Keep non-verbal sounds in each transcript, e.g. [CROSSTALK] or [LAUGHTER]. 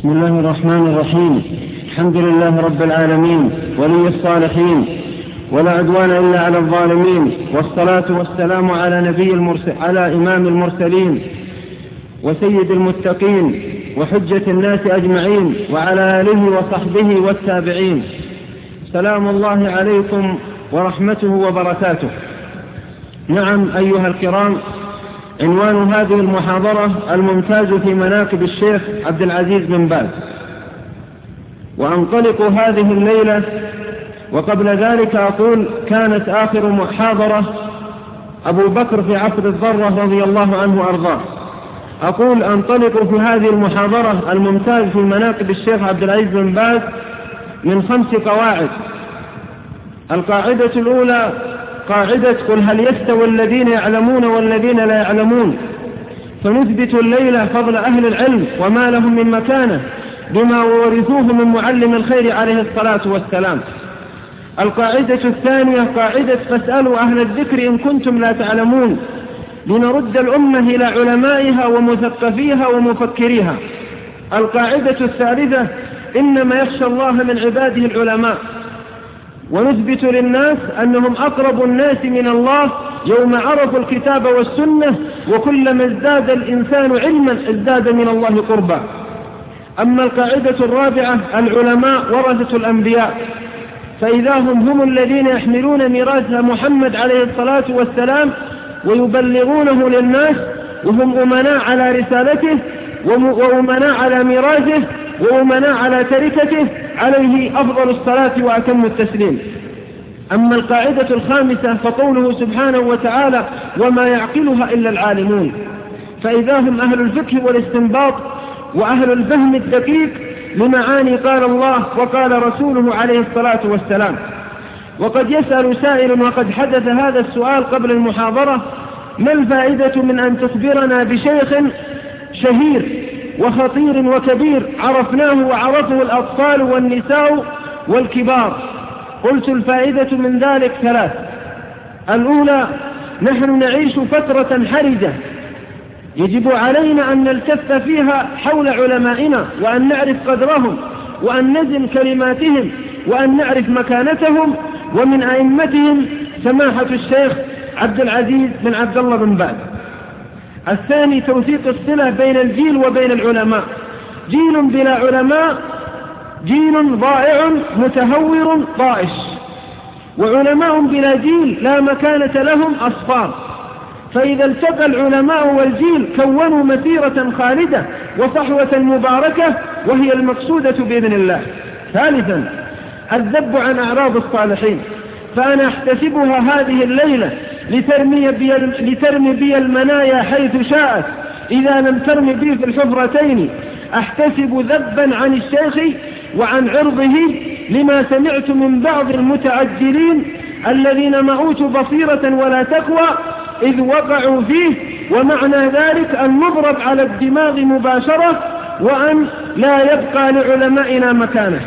بسم الله الرحمن الرحيم. الحمد لله رب العالمين ولي الصالحين ولا عدوان إلا على الظالمين والصلاة والسلام على نبي المرسل على إمام المرسلين وسيد المتقين وحجة الناس أجمعين وعلى آله وصحبه والتابعين. سلام الله عليكم ورحمته وبركاته. نعم أيها الكرام عنوان هذه المحاضرة الممتاز في مناقب الشيخ عبد العزيز بن باز. وأنطلق هذه الليلة وقبل ذلك أقول كانت آخر محاضرة أبو بكر في عصر الضرة رضي الله عنه وأرضاه. أقول أنطلق في هذه المحاضرة الممتاز في مناقب الشيخ عبد العزيز بن باز من خمس قواعد. القاعدة الأولى قاعدة قل هل يستوي الذين يعلمون والذين لا يعلمون؟ فنثبت الليلة فضل أهل العلم وما لهم من مكانة بما ورثوه من معلم الخير عليه الصلاة والسلام. القاعدة الثانية قاعدة فاسألوا أهل الذكر إن كنتم لا تعلمون. لنرد الأمة إلى علمائها ومثقفيها ومفكريها. القاعدة الثالثة إنما يخشى الله من عباده العلماء. ونثبت للناس أنهم أقرب الناس من الله يوم عرفوا الكتاب والسنة وكلما ازداد الإنسان علما ازداد من الله قربا. أما القاعدة الرابعة العلماء ورثة الأنبياء. فإذا هم هم الذين يحملون ميراث محمد عليه الصلاة والسلام ويبلغونه للناس وهم أمناء على رسالته وأمناء على ميراثه وأمناء على تركته عليه أفضل الصلاة وأتم التسليم. أما القاعدة الخامسة فقوله سبحانه وتعالى وما يعقلها إلا العالمون. فإذا هم أهل الفقه والاستنباط وأهل الفهم الدقيق لمعاني قال الله وقال رسوله عليه الصلاة والسلام. وقد يسأل سائل وقد حدث هذا السؤال قبل المحاضرة ما الفائدة من أن تخبرنا بشيخ شهير وخطير وكبير عرفناه وعرفه الأطفال والنساء والكبار. قلت الفائدة من ذلك ثلاث. الأولى نحن نعيش فترة حرجة. يجب علينا أن نلتف فيها حول علمائنا وأن نعرف قدرهم وأن نزن كلماتهم وأن نعرف مكانتهم. ومن أئمتهم سماحة الشيخ عبد العزيز بن عبد الله بن باز. الثاني توثيق الصلة بين الجيل وبين العلماء. جيل بلا علماء جيل ضائع متهور طائش. وعلماء بلا جيل لا مكانة لهم أصفار. فإذا التقى العلماء والجيل كونوا مسيرة خالدة وصحوة مباركة وهي المقصودة بإذن الله. ثالثا الذب عن أعراض الصالحين. فأنا أحتسبها هذه الليلة لترمي بي, لترمي بي المنايا حيث شاءت. إذا لم ترمي بي في الحفرتين أحتسب ذبا عن الشيخ وعن عرضه لما سمعت من بعض المتعجلين الذين ما أوتوا بصيرة ولا تقوى إذ وقعوا فيه. ومعنى ذلك أن نضرب على الدماغ مباشرة وأن لا يبقى لعلمائنا مكانه.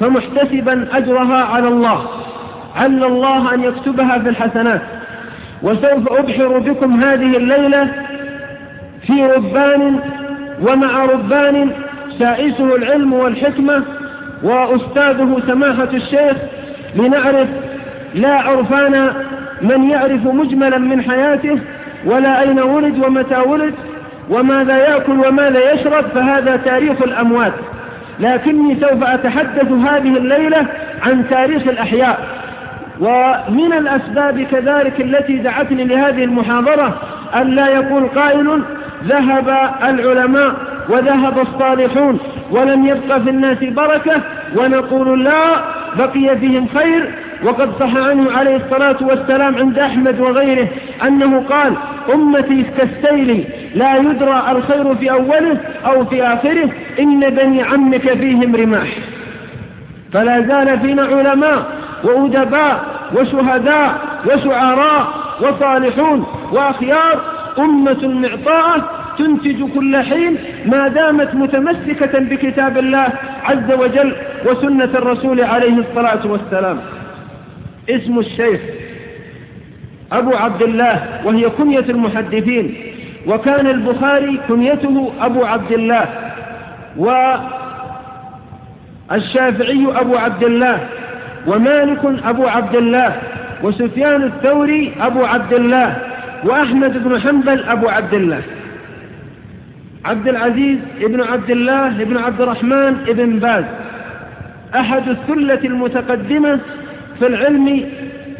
فمحتسبا أجرها على الله. عل الله أن يكتبها في الحسنات. وسوف أبحر بكم هذه الليلة في ربان ومع ربان سائسه العلم والحكمة وأستاذه سماحة الشيخ لنعرف لا عرفان من يعرف مجملا من حياته ولا أين ولد ومتى ولد وماذا يأكل وماذا يشرب فهذا تاريخ الأموات. لكني سوف أتحدث هذه الليلة عن تاريخ الأحياء. ومن الأسباب كذلك التي دعتني لهذه المحاضرة أن لا يقول قائل ذهب العلماء وذهب الصالحون ولم يبق في الناس بركة ونقول لا بقي فيهم خير وقد صح عنه عليه الصلاة والسلام عند أحمد وغيره أنه قال أمتي كالسيل لا يدرى الخير في أوله أو في آخره إن بني عمك فيهم رماح فلا زال فينا علماء وأدباء وشهداء وشعراء وصالحون وأخيار أمة معطاءة تنتج كل حين ما دامت متمسكة بكتاب الله عز وجل وسنة الرسول عليه الصلاة والسلام. اسم الشيخ أبو عبد الله وهي كنية المحدثين وكان البخاري كنيته أبو عبد الله والشافعي أبو عبد الله. ومالك أبو عبد الله وسفيان الثوري أبو عبد الله وأحمد بن حنبل أبو عبد الله. عبد العزيز ابن عبد الله ابن عبد الرحمن ابن باز. أحد الثلة المتقدمة في العلم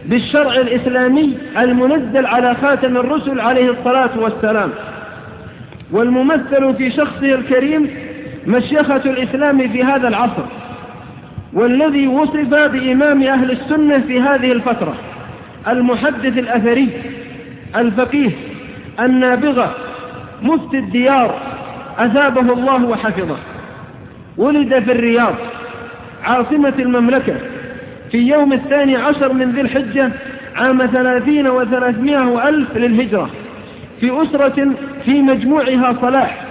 بالشرع الإسلامي المنزل على خاتم الرسل عليه الصلاة والسلام. والممثل في شخصه الكريم مشيخة الإسلام في هذا العصر. والذي وصف بإمام أهل السنة في هذه الفترة المحدث الأثري الفقيه النابغة مفتي الديار أثابه الله وحفظه. ولد في الرياض عاصمة المملكة في يوم الثاني عشر من ذي الحجة عام ثلاثين وثلاثمائة وألف للهجرة في أسرة في مجموعها صلاح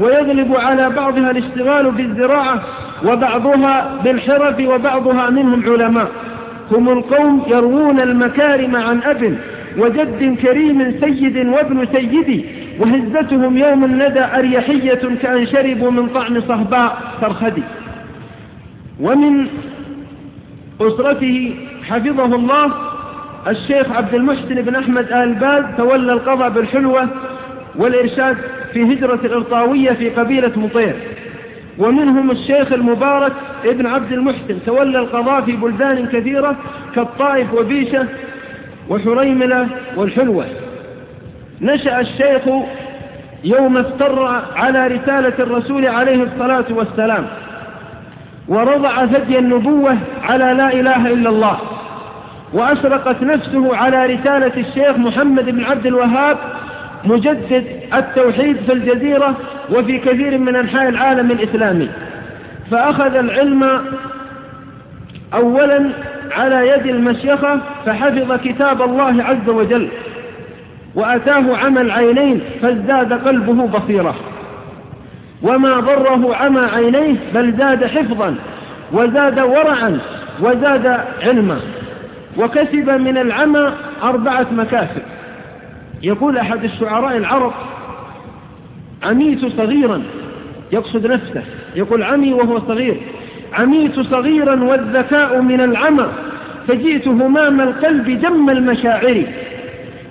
ويغلب على بعضها الاشتغال بالزراعة وبعضها بالحرف وبعضها منهم علماء. هم القوم يروون المكارم عن أب وجد كريم سيد وابن سيدي وهزتهم يوم الندى أريحية كأن شربوا من طعم صهباء فرخدي. ومن أسرته حفظه الله الشيخ عبد المحسن بن أحمد آل باز تولى القضاء بالحلوة والإرشاد في هجرة الإرطاوية في قبيلة مطير. ومنهم الشيخ المبارك ابن عبد المحسن. تولى القضاء في بلدان كثيرة كالطائف وبيشة وحريملة والحلوة. نشأ الشيخ يوم افتر على رسالة الرسول عليه الصلاة والسلام ورضع ثدي النبوة على لا إله إلا الله وأشرقت نفسه على رسالة الشيخ محمد بن عبد الوهاب مجدد التوحيد في الجزيرة وفي كثير من أنحاء العالم الإسلامي. فأخذ العلم أولا على يد المشيخة فحفظ كتاب الله عز وجل وأتاه عمى العينين فازداد قلبه بصيرة. وما ضره عمى عينيه بل زاد حفظا وزاد ورعا وزاد علما. وكسب من العمى أربعة مكاسب. يقول أحد الشعراء العرب عميت صغيرا. يقصد نفسه يقول عمي وهو صغير. عميت صغيرا والذكاء من العمى فجئت همام القلب دم المشاعر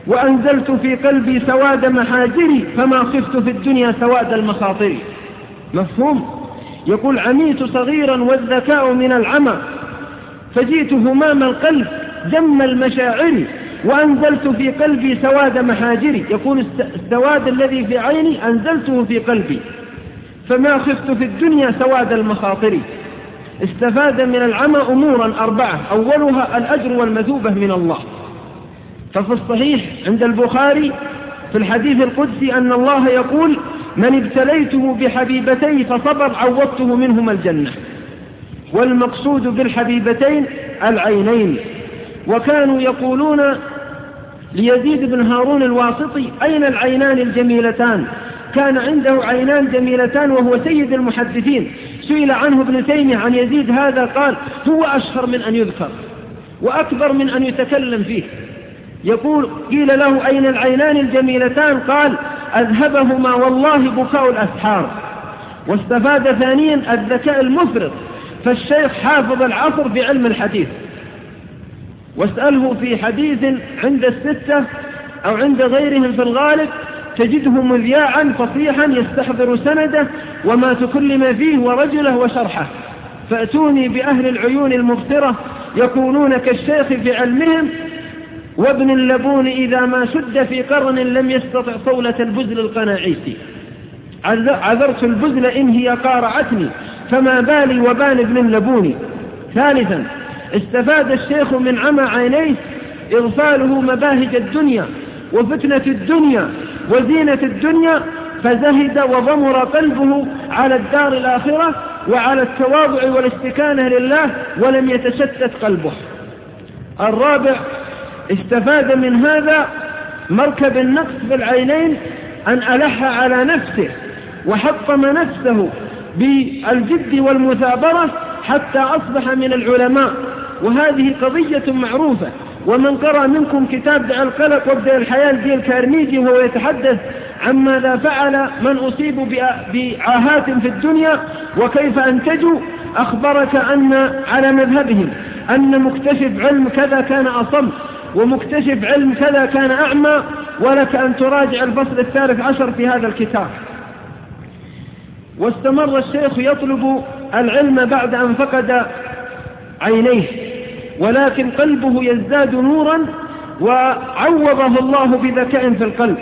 وأنزلت في قلبي سواد محاجري فما خفت في الدنيا سواد المخاطر. مفهوم؟ يقول عميت صغيرا والذكاء من العمى فجئت همام القلب دم المشاعر وأنزلت في قلبي سواد محاجري يقول السواد الذي في عيني أنزلته في قلبي. فما خفت في الدنيا سواد المخاطر. استفاد من العمى أمورا أربعة أولها الأجر والمثوبة من الله. ففي الصحيح عند البخاري في الحديث القدسي أن الله يقول من ابتليته بحبيبتي فصبر عوضته منهما الجنة. والمقصود بالحبيبتين العينين. وكانوا يقولون ليزيد بن هارون الواسطي أين العينان الجميلتان؟ كان عنده عينان جميلتان وهو سيد المحدثين. سئل عنه ابن تيمية عن يزيد هذا قال هو أشهر من أن يذكر وأكبر من أن يتكلم فيه. يقول قيل له أين العينان الجميلتان؟ قال أذهبهما والله بكاء الأسحار. واستفاد ثانيا الذكاء المفرط فالشيخ حافظ العصر في علم الحديث. واسأله في حديث عند الستة أو عند غيرهم في الغالب تجده مذياعا فصيحا يستحضر سنده وما تكلم فيه ورجله وشرحه. فأتوني بأهل العيون المبصرة يكونون كالشيخ في علمهم وابن اللبون إذا ما شد في قرن لم يستطع صولة البزل القناعيسي عذرت البزل إن هي قارعتني فما بالي وبال ابن اللبون. ثالثا استفاد الشيخ من عمى عينيه إغفاله مباهج الدنيا وفتنة الدنيا وزينة الدنيا فزهد وضمر قلبه على الدار الآخرة وعلى التواضع والاستكانة لله ولم يتشتت قلبه. الرابع استفاد من هذا مركب النقص في العينين أن ألح على نفسه وحطم نفسه بالجد والمثابرة حتى أصبح من العلماء. وهذه قضية معروفة. ومن قرأ منكم كتاب دع القلق وابدأ الحياة لدي الكارنيجي وهو يتحدث عن ماذا فعل من أصيبوا بعاهات في الدنيا وكيف أنتجوا أخبرك أن على مذهبهم أن مكتشف علم كذا كان أصم ومكتشف علم كذا كان أعمى ولك أن تراجع الفصل الثالث عشر في هذا الكتاب. واستمر الشيخ يطلب العلم بعد أن فقد عينيه. ولكن قلبه يزداد نورا وعوضه الله بذكاء في القلب.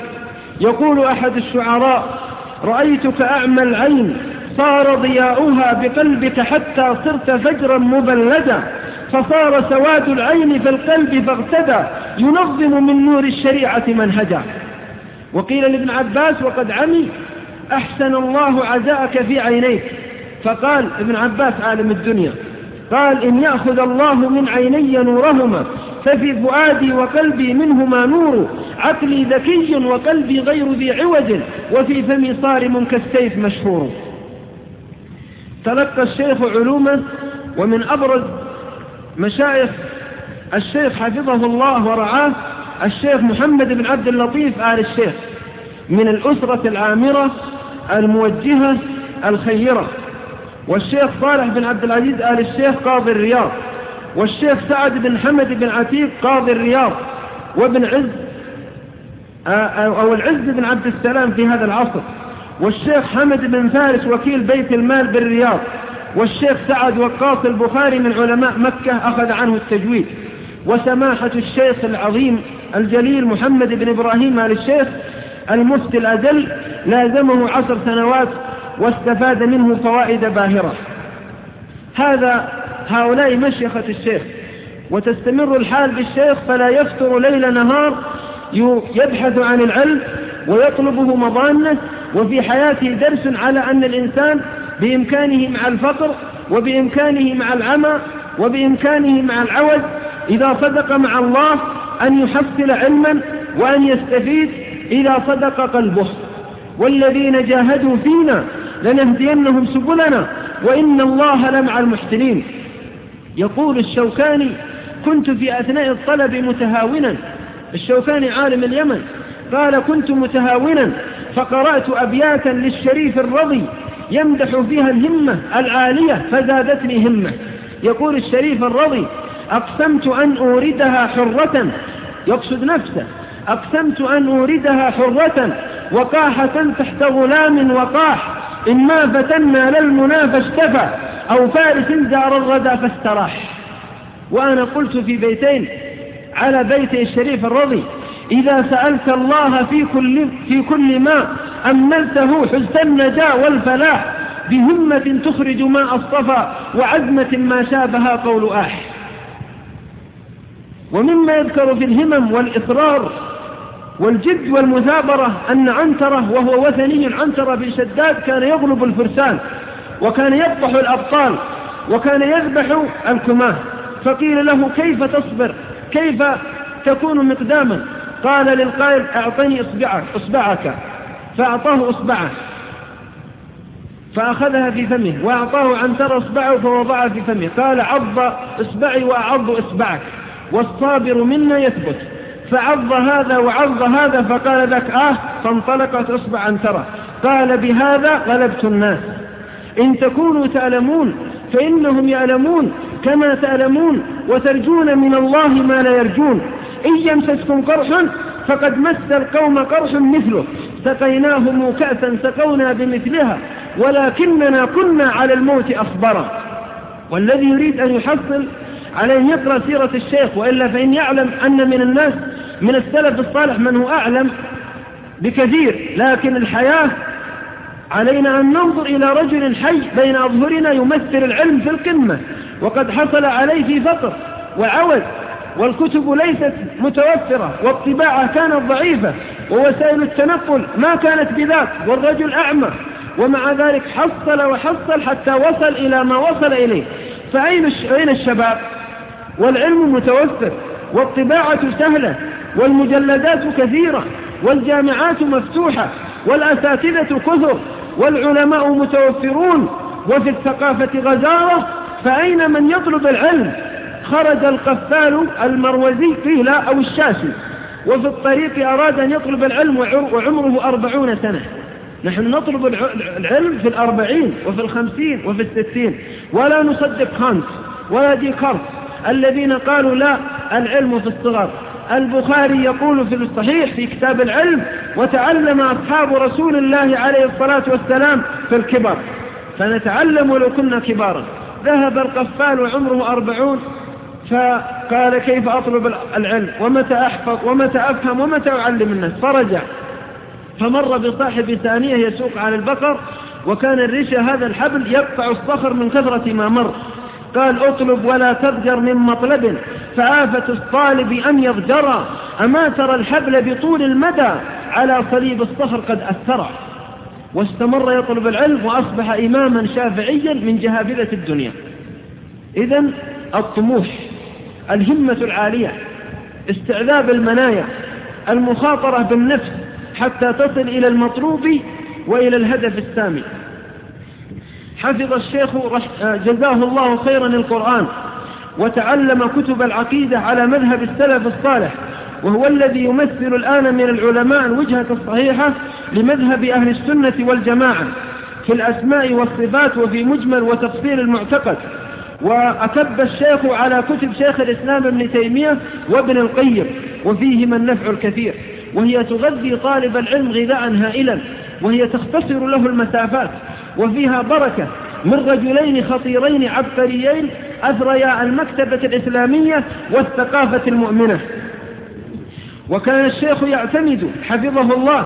يقول أحد الشعراء رأيتك أعمى العين صار ضياؤها بقلبك حتى صرت فجرا مبلدا فصار سواد العين في القلب فاغتدى ينظم من نور الشريعة منهجا. وقيل لابن عباس وقد عمي أحسن الله عزاءك في عينيك. فقال ابن عباس عالم الدنيا. قال إن يأخذ الله من عيني نورهما ففي فؤادي وقلبي منهما نور عقلي ذكي وقلبي غير ذي عوج وفي فمي صارم كالسيف مشهور. تلقى الشيخ علوما ومن أبرز مشايخ الشيخ حفظه الله ورعاه الشيخ محمد بن عبد اللطيف آل الشيخ من الأسرة العامرة الموجهة الخيرة. والشيخ صالح بن عبد العزيز آل الشيخ قاضي الرياض والشيخ سعد بن حمد بن عتيق قاضي الرياض وابن عز أو العز بن عبد السلام في هذا العصر والشيخ حمد بن فارس وكيل بيت المال بالرياض والشيخ سعد وقاص البخاري من علماء مكة أخذ عنه التجويد وسماحة الشيخ العظيم الجليل محمد بن إبراهيم آل الشيخ المفتي الأجل لازمه عشر سنوات واستفاد منه فوائد باهرة. هذا هؤلاء مشيخة الشيخ وتستمر الحال بالشيخ فلا يفتر ليل نهار يبحث عن العلم ويطلبه مضانة وفي حياته درس على أن الإنسان بإمكانه مع الفقر وبإمكانه مع العمى وبإمكانه مع العوز إذا صدق مع الله أن يحصل علما وأن يستفيد إذا صدق قلبه. والذين جاهدوا فينا لنهدينهم سبلنا وإن الله لمع المحسنين. يقول الشوكاني كنت في أثناء الطلب متهاونا. الشوكاني عالم اليمن قال كنت متهاونا فقرأت أبياتا للشريف الرضي يمدح فيها الهمة العالية فزادتني همة. يقول الشريف الرضي أقسمت أن أوردها حرة. يقصد نفسه أقسمت أن أوردها حرة وقاحة تحت غلام وقاح. إما فتنا للمنى فاشتفى أو فارس زار الردى فاستراح. وأنا قلت في بيتين على بيتي الشريف الرضي إذا سألت الله في كل, في كل ما أملته حزت النجاة والفلاح بهمة تخرج ما أصطفى وعزمة ما شابها قول آح. ومما يذكر في الهمم والإصرار والجد والمثابرة أن عنترة وهو وثني عنترة بن شداد كان يغلب الفرسان وكان يذبح الأبطال وكان يذبح الكماه. فقيل له كيف تصبر؟ كيف تكون مقداما؟ قال للقائل أعطني إصبعك, إصبعك. فأعطاه إصبعه. فأخذها في فمه وأعطاه عنتر إصبعه فوضعها في فمه. قال عض إصبعي وأعض إصبعك والصابر منا يثبت. فعض هذا وعض هذا فقال ذاك آه فانطلقت إصبع عنترة قال بهذا غلبت الناس. إن تكونوا تعلمون فإنهم يعلمون كما تعلمون وترجون من الله ما لا يرجون. إن يمسسكم قرح فقد مس القوم قرح مثله. سقيناهم كأسا سقونا بمثلها ولكننا كنا على الموت أصبرا والذي يريد أن يحصل أن يقرأ سيرة الشيخ وإلا فإن يعلم أن من الناس من السلف الصالح من هو أعلم بكثير لكن الحياة علينا أن ننظر إلى رجل حي بين أظهرنا يمثل العلم في القمة وقد حصل عليه في فقر وعوز والكتب ليست متوفرة والطباعة كانت ضعيفة ووسائل التنقل ما كانت بذاك والرجل أعمى ومع ذلك حصل وحصل حتى وصل إلى ما وصل إليه. فأين أين الشباب؟ والعلم متوفر. والطباعة سهلة والمجلدات كثيرة والجامعات مفتوحة والأساتذة كثر والعلماء متوفرون وفي الثقافة غزارة فأين من يطلب العلم؟ خرج القفال المروزي قيل أو الشاشي وفي الطريق أراد أن يطلب العلم وعمره أربعون سنة. نحن نطلب العلم في الأربعين وفي الخمسين وفي الستين ولا نصدق خانس ولا ديكارت الذين قالوا لا العلم في الصغر. البخاري يقول في الصحيح في كتاب العلم وتعلم أصحاب رسول الله عليه الصلاة والسلام في الكبر. فنتعلم ولو كنا كبارا. ذهب القفال وعمره أربعون فقال كيف أطلب العلم؟ ومتى أحفظ؟ ومتى أفهم؟ ومتى أعلم الناس؟ فرجع. فمر بصاحب ثانية يسوق على البقر وكان الرشا هذا الحبل يقطع الصخر من كثرة ما مر. قال اطلب ولا تضجر من مطلب. فآفة الطالب أن يضجر. أما ترى الحبل بطول المدى على صليب الصخر قد أثر. واستمر يطلب العلم وأصبح إماما شافعيا من جهابذة الدنيا. إذا الطموح الهمة العالية استعذاب المنايا المخاطرة بالنفس حتى تصل إلى المطلوب وإلى الهدف السامي. حفظ الشيخ جزاه الله خيرا القرآن وتعلم كتب العقيدة على مذهب السلف الصالح وهو الذي يمثل الآن من العلماء الوجهة الصحيحة لمذهب أهل السنة والجماعة في الأسماء والصفات وفي مجمل وتفصيل المعتقد. وأكب الشيخ على كتب شيخ الإسلام ابن تيمية وابن القيم وفيهما النفع الكثير. وهي تغذي طالب العلم غذاء هائلا وهي تختصر له المسافات. وفيها بركة. من رجلين خطيرين عبقريين أثريا المكتبة الإسلامية والثقافة المؤمنة. وكان الشيخ يعتمد حفظه الله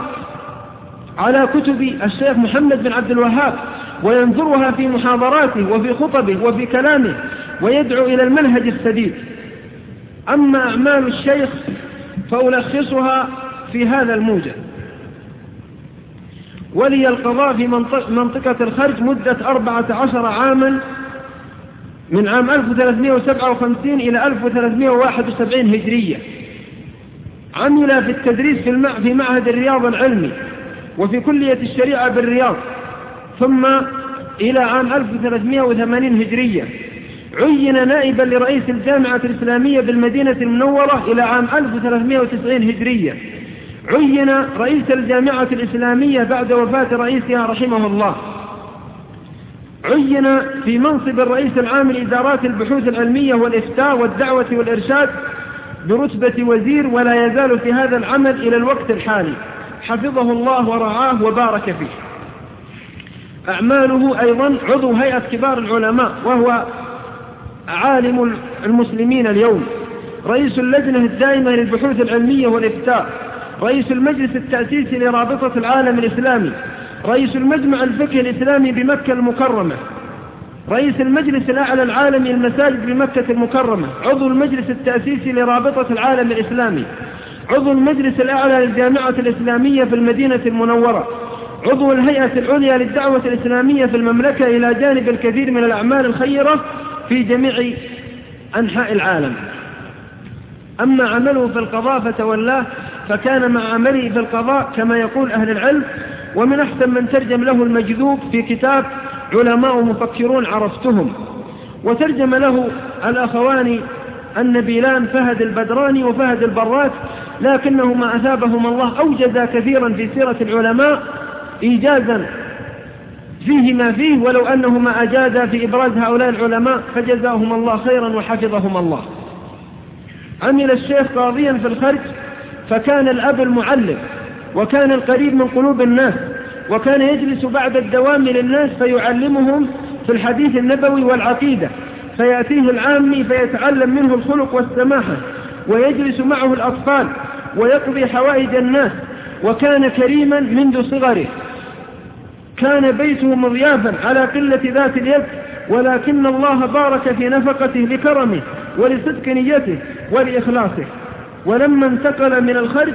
على كتب الشيخ محمد بن عبد الوهاب وينظرها في محاضراته وفي خطبه وفي كلامه ويدعو إلى المنهج السديد. أما أعمال الشيخ فألخصها في هذا الموجب. ولي القضاء في منطقة الخرج مدة أربعة عشر عاما من عام 1357 إلى 1371 هجرية. عمل في التدريس في معهد الرياض العلمي وفي كلية الشريعة بالرياض. ثم إلى عام 1380 هجرية. عين نائبا لرئيس الجامعة الإسلامية بالمدينة المنورة إلى عام 1390 هجرية. عين رئيس الجامعة الإسلامية بعد وفاة رئيسها رحمه الله. عين في منصب الرئيس العام لإدارات البحوث العلمية والإفتاء والدعوة والإرشاد برتبة وزير ولا يزال في هذا العمل إلى الوقت الحالي. حفظه الله ورعاه وبارك فيه. أعماله أيضا عضو هيئة كبار العلماء وهو عالم المسلمين اليوم. رئيس اللجنة الدائمة للبحوث العلمية والإفتاء. رئيس المجلس التأسيسي لرابطة العالم الإسلامي رئيس المجمع الفقهي الإسلامي بمكة المكرمة رئيس المجلس الأعلى العالمي للمساجد بمكة المكرمة عضو المجلس التأسيسي لرابطة العالم الإسلامي عضو المجلس الأعلى للجامعة الإسلامية في المدينة المنورة عضو الهيئة العليا للدعوة الإسلامية في المملكة إلى جانب الكثير من الأعمال الخيرة في جميع أنحاء العالم. أما عمله في القضاء فتولاه فكان مع عمله في القضاء كما يقول أهل العلم ومن أحسن من ترجم له المجذوب في كتاب علماء مفكرون عرفتهم. وترجم له الأخوان النبيلان فهد البدراني وفهد البرات لكنهما أثابهما الله أوجزا كثيرا في سيرة العلماء إيجازا فيه ما فيه ولو أنهما أجازا في إبراز هؤلاء العلماء فجزاهم الله خيرا وحفظهم الله. عمل الشيخ قاضيا في الخرج فكان الأب المعلم وكان القريب من قلوب الناس وكان يجلس بعد الدوام للناس فيعلمهم في الحديث النبوي والعقيدة فيأتيه العامي فيتعلم منه الخلق والسماحة ويجلس معه الأطفال ويقضي حوائج الناس وكان كريما منذ صغره. كان بيته مضيافا على قلة ذات اليد ولكن الله بارك في نفقته لكرمه ولصدق نيته ولإخلاصه. ولما انتقل من الخرج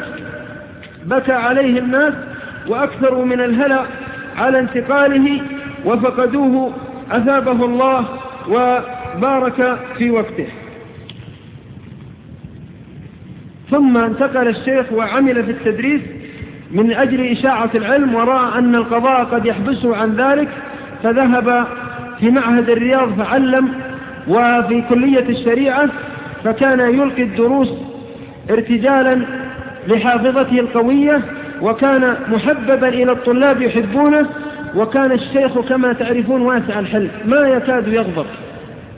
بكى عليه الناس وأكثروا من الهلع على انتقاله وفقدوه أثابه الله وبارك في وقته. ثم انتقل الشيخ وعمل في التدريس من أجل إشاعة العلم ورأى أن القضاء قد يحبسه عن ذلك فذهب في معهد الرياض فعلم وفي كلية الشريعة فكان يلقي الدروس ارتجالا لحافظته القوية وكان محببا إلى الطلاب يحبونه وكان الشيخ كما تعرفون واسع الحل ما يكاد يغضب.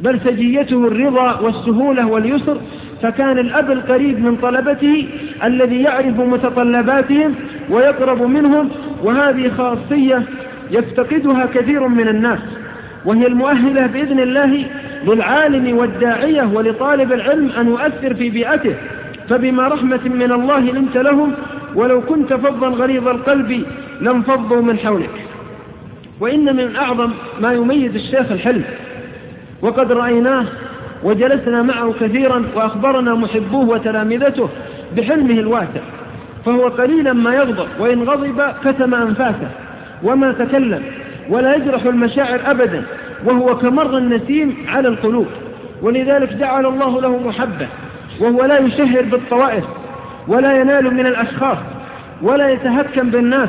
بل سجيته الرضا والسهولة واليسر فكان الأب القريب من طلبته الذي يعرف متطلباتهم ويقرب منهم وهذه خاصية يفتقدها كثير من الناس وهي المؤهلة بإذن الله للعالم والداعية ولطالب العلم أن يؤثر في بيئته. فبما رحمة من الله لنت لهم ولو كنت فظا غليظ القلب لانفضوا من حولك. وإن من أعظم ما يميز الشيخ الحلم وقد رأيناه وجلسنا معه كثيرا وأخبرنا محبوه وتلامذته بحلمه الواسع فهو قليلا ما يغضب وإن غضب كتم أنفاسه وما تكلم ولا يجرح المشاعر أبدا وهو كمر النسيم على القلوب. ولذلك جعل الله له محبة. وهو لا يشهر بالطوائف ولا ينال من الأشخاص ولا يتهكم بالناس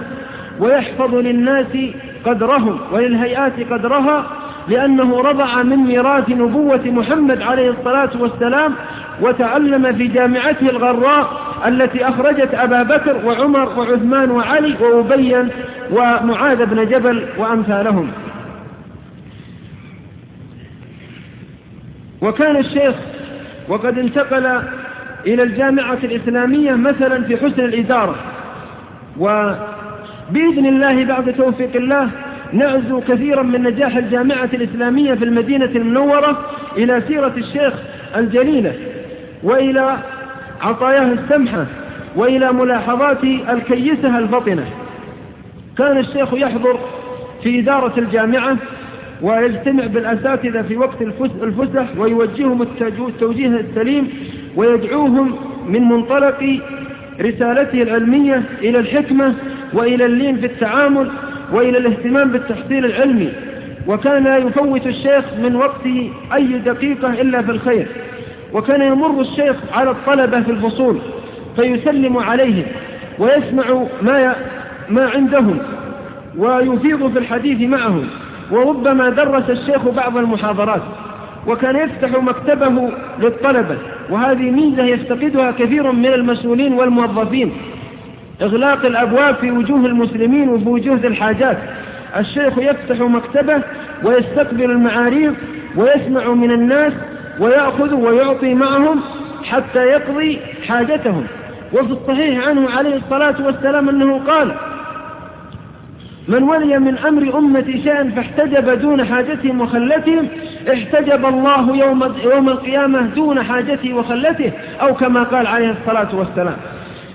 ويحفظ للناس قدرهم وللهيئات قدرها لأنه رضع من ميراث نبوة محمد عليه الصلاة والسلام وتعلم في جامعته الغراء التي أخرجت أبا بكر وعمر وعثمان وعلي وأبي ومعاذ بن جبل وأمثالهم. وكان الشيخ وقد انتقل إلى الجامعة الإسلامية مثلا في حسن الإدارة. وبإذن الله بعد توفيق الله نعزو كثيرا من نجاح الجامعة الإسلامية في المدينة المنورة إلى سيرة الشيخ الجليلة وإلى عطاياه السمحة وإلى ملاحظات الكيسة الفطنة كان الشيخ يحضر في إدارة الجامعة ويجتمع بالأساتذة في وقت الفسح ويوجههم التوجيه السليم ويدعوهم من منطلق رسالته العلمية إلى الحكمة وإلى اللين في التعامل وإلى الاهتمام بالتحصيل العلمي. وكان يفوت الشيخ من وقته أي دقيقة إلا في الخير. وكان يمر الشيخ على الطلبة في الفصول فيسلم عليهم ويسمع ما ما عندهم ويفيض في الحديث معهم. وربما درس الشيخ بعض المحاضرات وكان يفتح مكتبه للطلبة وهذه ميزة يفتقدها كثير من المسؤولين والموظفين إغلاق الأبواب في وجوه المسلمين وفي وجوه الحاجات. الشيخ يفتح مكتبه ويستقبل المعاريض ويسمع من الناس ويأخذ ويعطي معهم حتى يقضي حاجتهم. وفي الصحيح عنه عليه الصلاة والسلام أنه قال من ولي من أمر أمتي شيئا فاحتجب دون حاجتهم وخلتهم احتجب الله يوم, يوم القيامة دون حاجته وخلته أو كما قال عليه الصلاة والسلام.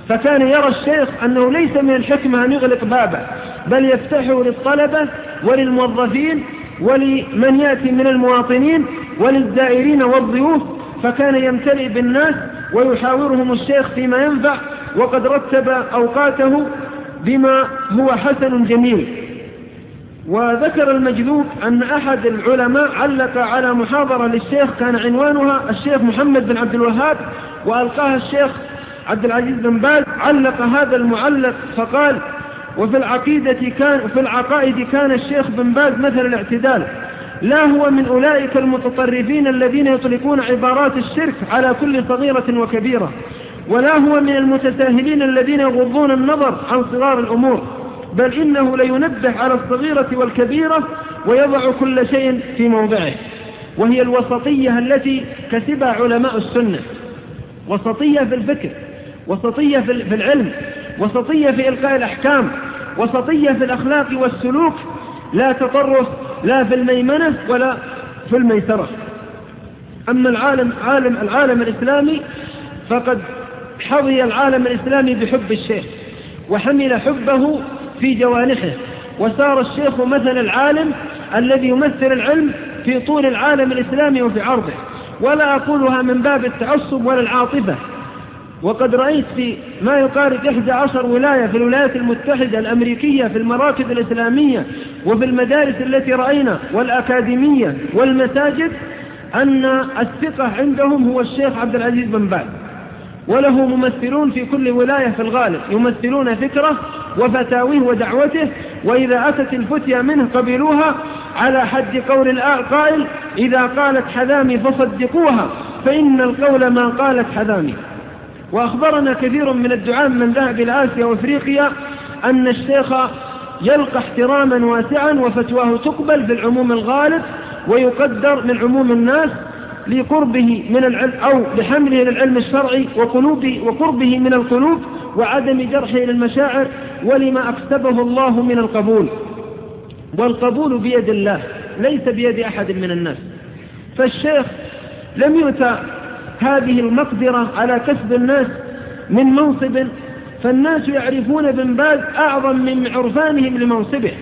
فكان يرى الشيخ أنه ليس من الحكمة أن يغلق بابه بل يفتحه للطلبة وللموظفين ولمن يأتي من المواطنين وللزائرين والضيوف فكان يمتلئ بالناس ويحاورهم الشيخ فيما ينفع وقد رتب أوقاته بما هو حسن جميل. وذكر المجلوب أن أحد العلماء علق على محاضرة للشيخ كان عنوانها الشيخ محمد بن عبد الوهاب وألقاها الشيخ عبد العزيز بن باز. علق هذا المعلق فقال وفي العقيدة كان وفي العقائد كان الشيخ بن باز مثل الاعتدال. لا هو من أولئك المتطرفين الذين يطلقون عبارات الشرك على كل صغيرة وكبيرة. ولا هو من المتساهلين الذين يغضون النظر عن صغار الأمور بل إنه لينبه على الصغيرة والكبيرة ويضع كل شيء في موضعه وهي الوسطية التي كسبها علماء السنة وسطية في الفكر وسطية في العلم وسطية في إلقاء الأحكام وسطية في الأخلاق والسلوك لا تطرف لا في الميمنة ولا في الميسرة. أما العالم عالم العالم الإسلامي فقد حظي العالم الإسلامي بحب الشيخ وحمل حبه في جوانحه وصار الشيخ مثل العالم الذي يمثل العلم في طول العالم الإسلامي وفي عرضه. ولا أقولها من باب التعصب ولا العاطفة. وقد رأيت في ما يقارب 11 ولاية في الولايات المتحدة الأمريكية في المراكز الإسلامية وفي المدارس التي رأينا والأكاديمية والمساجد أن الثقة عندهم هو الشيخ عبد العزيز بن باز. وله ممثلون في كل ولاية في الغالب يمثلون فكرة وفتاويه ودعوته وإذا أتت الفتية منه قبلوها على حد قول القائل إذا قالت حذامي فصدقوها فإن القول ما قالت حذامي. وأخبرنا كثير من الدعاء من ذهب إلى آسيا وأفريقيا أن الشيخ يلقى احتراما واسعا وفتواه تقبل بالعموم الغالب ويقدر من عموم الناس لقربه من العلم أو لحمله للعلم الشرعي وقلوبه وقربه من القلوب وعدم جرحه للمشاعر ولما أكتبه الله من القبول. والقبول بيد الله ليس بيد أحد من الناس. فالشيخ لم يؤتى هذه المقدرة على كسب الناس من منصب فالناس يعرفون بن باز أعظم من عرفانهم لمنصبه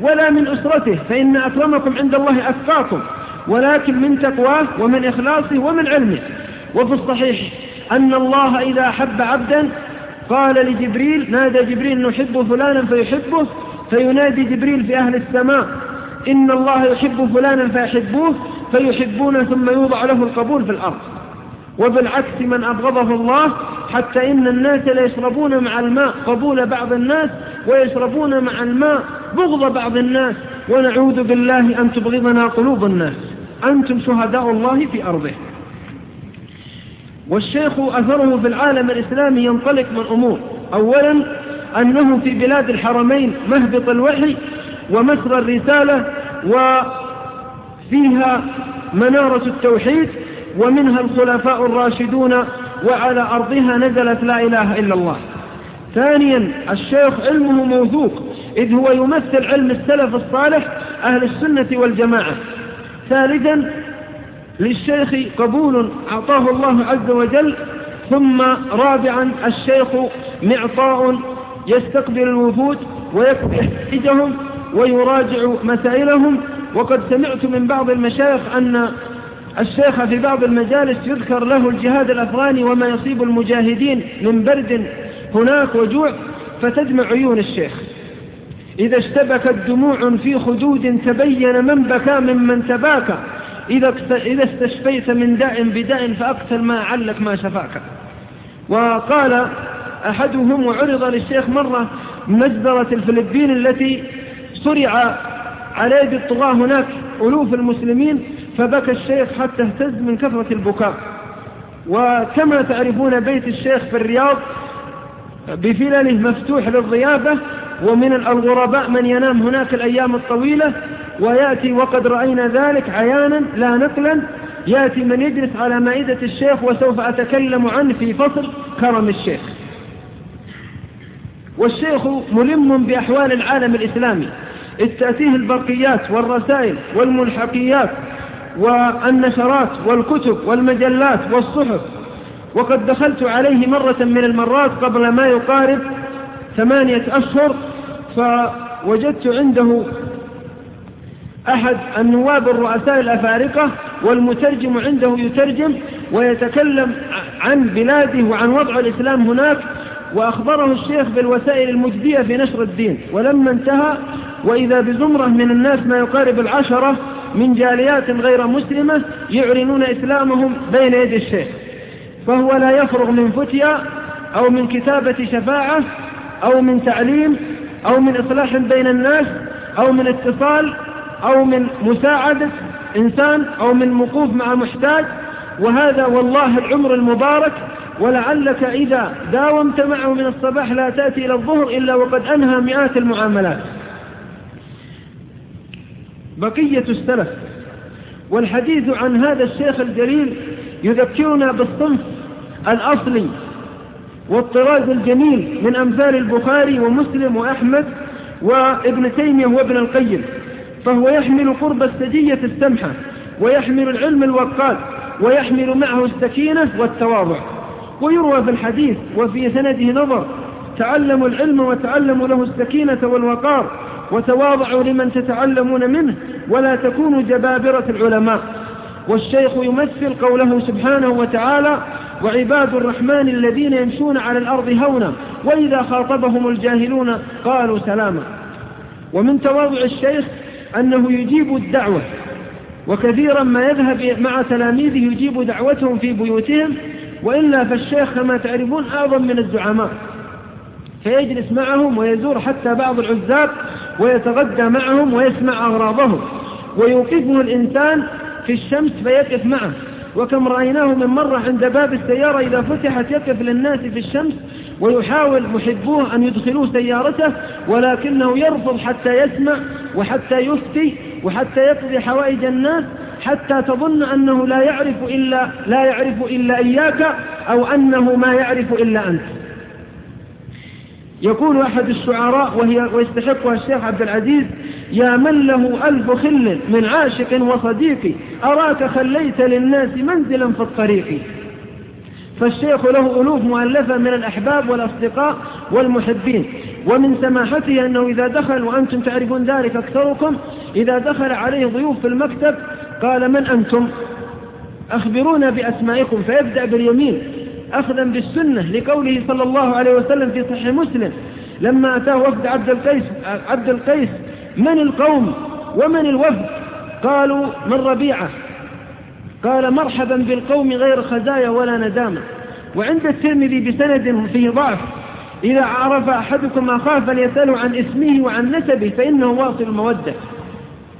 ولا من أسرته فإن أكرمكم عند الله أتقاكم. ولكن من تقواه ومن إخلاصه ومن علمه. وفي الصحيح أن الله إذا أحب عبدا قال لجبريل نادى جبريل نحب فلانا فيحبه فينادي جبريل في أهل السماء إن الله يحب فلانا فيحبوه فيحبون ثم يوضع له القبول في الأرض. وبالعكس من أبغضه الله حتى إن الناس ليشربون مع الماء قبول بعض الناس ويشربون مع الماء بغض بعض الناس ونعوذ بالله أن تبغضنا قلوب الناس. أنتم شهداء الله في أرضه. والشيخ أثره في العالم الإسلامي ينطلق من أمور. أولا أنه في بلاد الحرمين مهبط الوحي ومسر الرسالة وفيها منارة التوحيد ومنها الخلفاء الراشدون وعلى أرضها نزلت لا إله إلا الله. ثانيا الشيخ علمه موثوق إذ هو يمثل علم السلف الصالح أهل السنة والجماعة. ثالثا للشيخ قبول أعطاه الله عز وجل ثم رابعا الشيخ معطاء يستقبل الوفود ويكفي حجهم ويراجع مسائلهم. وقد سمعت من بعض المشايخ أن الشيخ في بعض المجالس يذكر له الجهاد الأفغاني وما يصيب المجاهدين من برد هناك وجوع فتدمع عيون الشيخ. إذا اشتبكت دموع في خدود تبين من بكى ممن تباكى. إذا إذا استشفيت من داء بداء فأقتل ما علك ما شفاك. وقال أحدهم وعرض للشيخ مرة مجزرة الفلبين التي سرع على يد الطغاة هناك ألوف المسلمين فبكى الشيخ حتى اهتز من كثرة البكاء. وكما تعرفون بيت الشيخ في الرياض بفلله مفتوح للضيافة ومن الغرباء من ينام هناك الأيام الطويلة ويأتي وقد رأينا ذلك عيانا لا نقلا يأتي من يجلس على مائدة الشيخ وسوف أتكلم عنه في فصل كرم الشيخ. والشيخ ملم بأحوال العالم الإسلامي إذ تأتيه البرقيات والرسائل والملحقيات والنشرات والكتب والمجلات والصحف وقد دخلت عليه مرة من المرات قبل ما يقارب ثمانية أشهر فوجدت عنده أحد النواب الرؤساء الأفارقة والمترجم عنده يترجم ويتكلم عن بلاده وعن وضع الإسلام هناك وأخبره الشيخ بالوسائل المجدية في نشر الدين. ولما انتهى وإذا بزمرة من الناس ما يقارب العشرة من جاليات غير مسلمة يعلنون إسلامهم بين يدي الشيخ. فهو لا يفرغ من فتيا أو من كتابة شفاعة أو من تعليم أو من إصلاح بين الناس أو من اتصال أو من مساعدة إنسان أو من وقوف مع محتاج. وهذا والله العمر المبارك. ولعلك إذا داومت معه من الصباح لا تأتي إلى الظهر إلا وقد أنهى مئات المعاملات. بقية السلف والحديث عن هذا الشيخ الجليل يذكرنا بالصنف الأصلي والطراز الجميل من أمثال البخاري ومسلم وأحمد وابن تيمية وابن القيم فهو يحمل قرب السجية السمحة ويحمل العلم الوقاد ويحمل معه السكينة والتواضع. ويروى في الحديث وفي سنده نظر تعلموا العلم وتعلموا له السكينة والوقار وتواضعوا لمن تتعلمون منه ولا تكونوا جبابرة العلماء. والشيخ يمثل قوله سبحانه وتعالى وعباد الرحمن الذين يمشون على الأرض هونا وإذا خاطبهم الجاهلون قالوا سلاما. ومن تواضع الشيخ أنه يجيب الدعوة وكثيرا ما يذهب مع تلاميذه يجيب دعوتهم في بيوتهم وإلا فالشيخ كما تعرفون أعظم من الزعماء. فيجلس معهم ويزور حتى بعض العزاب ويتغدى معهم ويسمع أغراضهم. ويوقفه الإنسان في الشمس فيقف معه. وكم رأيناه من مرة عند باب السيارة إذا فتحت يقف للناس في الشمس ويحاول محبوه أن يدخلوه سيارته ولكنه يرفض حتى يسمع وحتى يفتي وحتى يقضي حوائج الناس حتى تظن أنه لا يعرف إلا, لا يعرف إلا إياك أو أنه ما يعرف إلا أنت. يقول أحد الشعراء وهي ويستحقها الشيخ عبد العزيز يا من له ألف خل من عاشق وصديق أراك خليت للناس منزلا في الطريق. فالشيخ له ألوف مؤلفة من الأحباب والأصدقاء والمحبين. ومن سماحته أنه إذا دخل وأنتم تعرفون ذلك أكثركم إذا دخل عليه ضيوف في المكتب قال من أنتم؟ أخبرونا بأسمائكم. فيبدأ باليمين. أخذا بالسنة لقوله صلى الله عليه وسلم في صحيح مسلم لما أتاه وفد عبد القيس, عبد القيس من القوم ومن الوفد؟ قالوا من ربيعة. قال مرحبا بالقوم غير خزايا ولا ندامة. وعند الترمذي بسند فيه ضعف. إذا عرف أحدكم أخاه فليسأله عن اسمه وعن نسبه فإنه واصل المودة.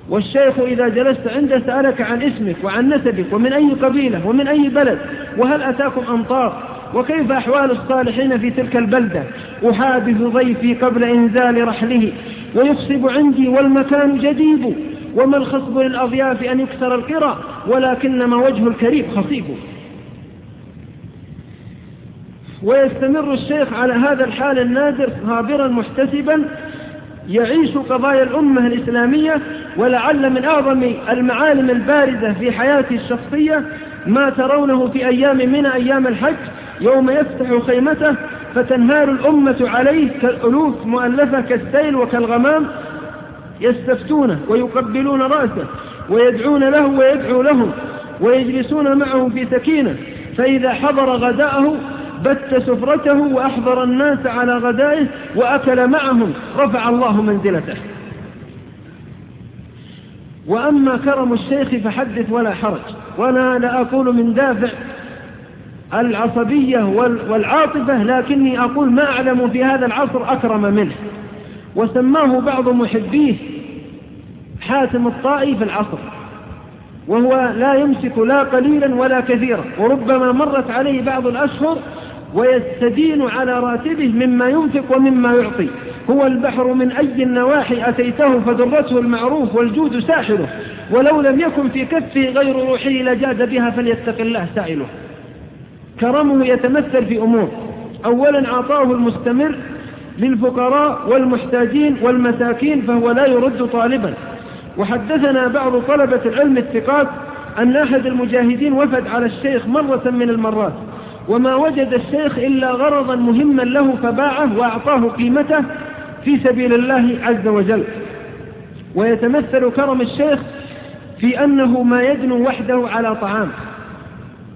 والشيخ إذا جلست عنده سألك عن اسمك وعن نسبك ومن أي قبيلة ومن أي بلد وهل أتاكم أمطار وكيف أحوال الصالحين في تلك البلدة أحابث ضيفي قبل إنزال رحله ويخصب عندي والمكان جديد وما الخصب للأضياف أن يكسر القرى ولكنما وجه الكريم خصيب. ويستمر الشيخ على هذا الحال النادر صابرا محتسبا يعيش قضايا الأمة الإسلامية ولعل من أعظم المعالم البارزة في حياته الشخصية ما ترونه في أيام من أيام الحج يوم يفتح خيمته فتنهار الأمة عليه كالألوف مؤلفة كالسيل وكالغمام يستفتونه ويقبلون رأسه ويدعون له ويدعو لهم ويجلسون معه في سكينة فإذا حضر غداءه بت سفرته وأحضر الناس على غدائه وأكل معهم رفع الله منزلته. وأما كرم الشيخ فحدث ولا حرج. وأنا لا أقول من دافع العصبية والعاطفة لكني أقول ما أعلم في هذا العصر أكرم منه. وسماه بعض محبيه حاتم الطائي في العصر وهو لا يمسك لا قليلا ولا كثيرا وربما مرت عليه بعض الأشهر ويستدين على راتبه مما ينفق ومما يعطي. هو البحر من أي النواحي أتيته فدرته المعروف والجود ساحله. ولو لم يكن في كفه غير روحه لجاد بها فليتق الله سائله. كرمه يتمثل في أمور. أولا عطاه المستمر للفقراء والمحتاجين والمساكين فهو لا يرد طالبا. وحدثنا بعض طلبة العلم الثقات أن أحد المجاهدين وفد على الشيخ مرة من المرات. وما وجد الشيخ إلا غرضا مهما له فباعه وأعطاه قيمته في سبيل الله عز وجل. ويتمثل كرم الشيخ في أنه ما يدنو وحده على طعام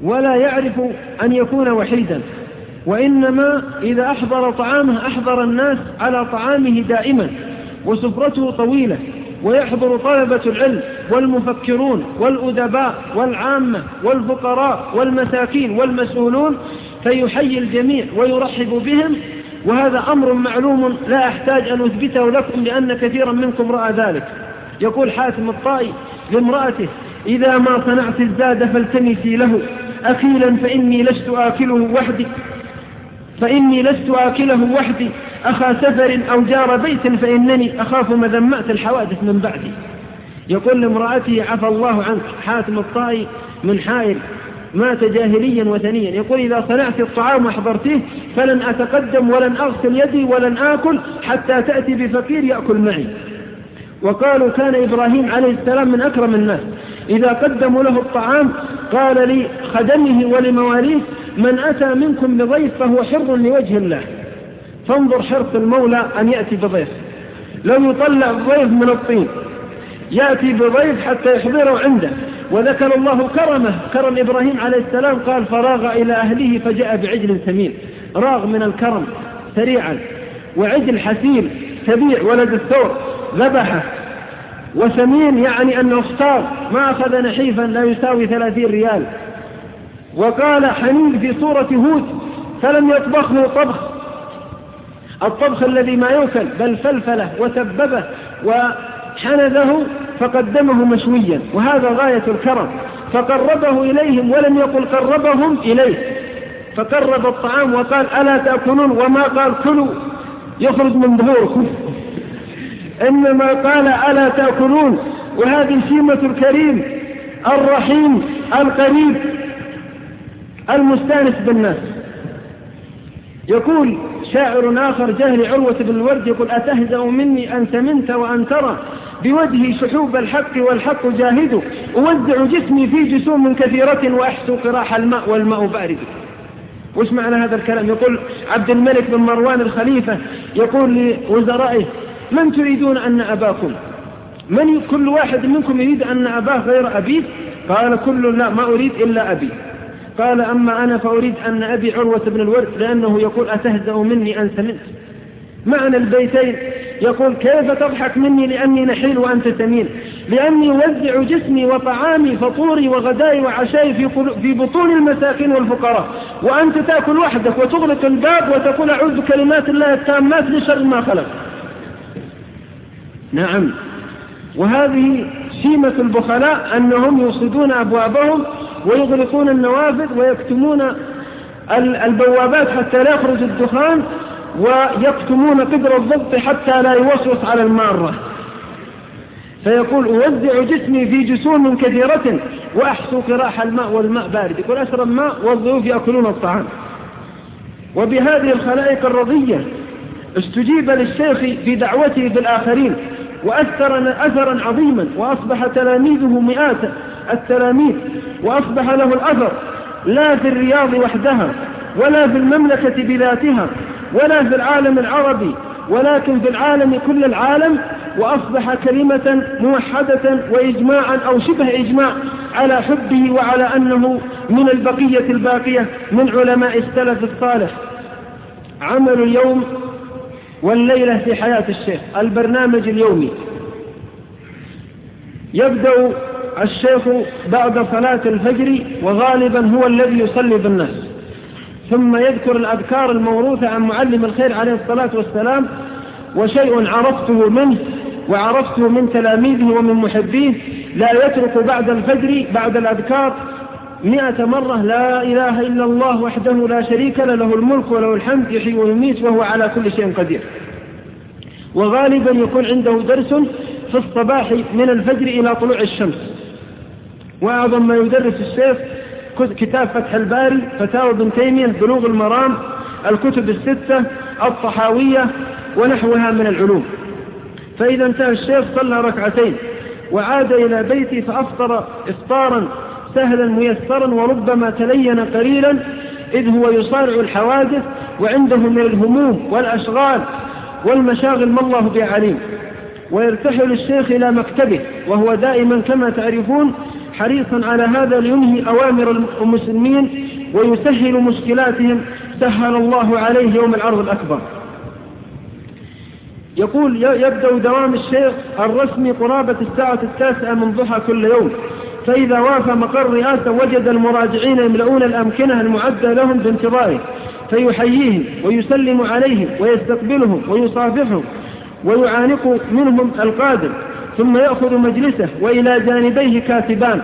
ولا يعرف أن يكون وحيدا وإنما إذا أحضر طعامه أحضر الناس على طعامه دائما وسفرته طويلة ويحضر طلبة العلم والمفكرون والأدباء والعامة والفقراء والمساكين والمسؤولون فيحيي الجميع ويرحب بهم. وهذا أمر معلوم لا أحتاج أن أثبته لكم لأن كثيرا منكم رأى ذلك. يقول حاتم الطائي لامرأته إذا ما صنعت الزاد فالتمسي له. أكيلا فإني لست آكله وحدي. فإني لست آكله وحدي. أخا سفر أو جار بيت فإنني أخاف مذمات الحوادث من بعدي. يقول لامرأته عفى الله عنك حاتم الطائي من حائل مات جاهليا وثنيا. يقول إذا صنعت الطعام وحضرته فلن أتقدم ولن أغسل يدي ولن آكل حتى تأتي بفقير يأكل معي. وقالوا كان إبراهيم عليه السلام من أكرم الناس. إذا قدموا له الطعام قال لخدمه ولمواليه من أتى منكم بضيف فهو حر لوجه الله. فانظر حرص المولى أن يأتي بضيف. لو يطلع الضيف من الطين يأتي بضيف حتى يحضره عنده. وذكر الله كرمه كرم إبراهيم عليه السلام قال فراغ إلى أهله فجاء بعجل سمين. راغ من الكرم سريعا وعجل حسين سبيع ولد الثور ذبحه. وسمين يعني أنه اختار ما أخذ نحيفا لا يساوي ثلاثين ريال. وقال حنين في صورة هود فلم يطبخه طبخ. الطبخ الذي ما يوكل بل فلفله وسببه وحنذه فقدمه مشويا وهذا غاية الكرم. فقربه إليهم ولم يقل قربهم إليه. فقرب الطعام وقال ألا تأكلون؟ وما قال كلوا. يخرج من ظهوركم [LAUGHS] إنما قال ألا تأكلون. وهذه سيمة الكريم الرحيم القريب المستأنس بالناس. يقول شاعر آخر جهل عروة بن الورد يقول أتهزأ مني أن سمنت وأن ترى؟ بوجهي شحوب الحق والحق جاهد. أوزع جسمي في جسوم كثيرة وأحسو قراح الماء والماء بارد. وش معنى هذا الكلام؟ يقول عبد الملك بن مروان الخليفة يقول لوزرائه من تريدون أن أباكم؟ من كل واحد منكم يريد أن أباه غير أبيه؟ قال كل لا ما أريد إلا أبي. قال أما أنا فأريد أن أبي عروة بن الورد لأنه يقول أتهزأ مني أن سمنت معنى البيتين يقول كيف تضحك مني لأني نحيل وأنت سمين لأني أوزع جسمي وطعامي فطوري وغداي وعشاي في, في بطون المساكين والفقراء. وأنت تأكل وحدك وتغلق الباب وتقول أعوذ بكلمات الله التامات لشر ما خلق. نعم. وهذه شيمة البخلاء أنهم يوصدون أبوابهم ويغلقون النوافذ ويكتمون البوابات حتى لا يخرج الدخان ويكتمون قدر الضبط حتى لا يوسوس على المارة. فيقول أوزع جسمي في جسوم كثيرة وأحسو قراح الماء والماء بارد. يقول أشرب ماء والضيوف يأكلون الطعام. وبهذه الخلائق الرضية استجيب للشيخ في دعوته بالآخرين. وأثر أثرا عظيما وأصبح تلاميذه مئات التلاميذ وأصبح له الأثر لا في الرياض وحدها ولا في المملكة بذاتها ولا في العالم العربي ولكن في العالم كل العالم وأصبح كلمة موحدة وإجماعا أو شبه إجماع على حبه وعلى أنه من البقية الباقية من علماء السلف الصالح. عمل اليوم والليلة في حياة الشيخ البرنامج اليومي. يبدأ الشيخ بعد صلاة الفجر وغالبا هو الذي يصلي بالناس ثم يذكر الأذكار الموروثة عن معلم الخير عليه الصلاة والسلام وشيء عرفته منه وعرفته من تلاميذه ومن محبيه لا يترك بعد الفجر بعد الأذكار مئة مرة لا إله إلا الله وحده لا شريك له له الملك وله الحمد يحيي ويميت وهو على كل شيء قدير. وغالبا يكون عنده درس في الصباح من الفجر إلى طلوع الشمس. وأعظم ما يدرس الشيخ كتاب فتح الباري فتاوى ابن تيمية بلوغ المرام الكتب الستة الطحاوية ونحوها من العلوم. فإذا انتهى الشيخ صلى ركعتين وعاد إلى بيته فأفطر إفطارا سهلا ميسرا وربما تلين قليلا إذ هو يصارع الحوادث وعنده من الهموم والأشغال والمشاغل ما الله بعليم. ويرتحل الشيخ إلى مكتبه وهو دائما كما تعرفون حريصا على هذا لينهي أوامر المسلمين ويسهل مشكلاتهم. سهل الله عليه يوم العرض الأكبر. يقول يبدأ دوام الشيخ الرسمي قرابة الساعة التاسعة من ضحى كل يوم. فإذا وافى مقر رئاسة وجد المراجعين يملؤون الأمكنة المعدة لهم بانتظاره فيحييهم ويسلم عليهم ويستقبلهم ويصافحهم ويعانق منهم القادم ثم يأخذ مجلسه وإلى جانبيه كاتبان.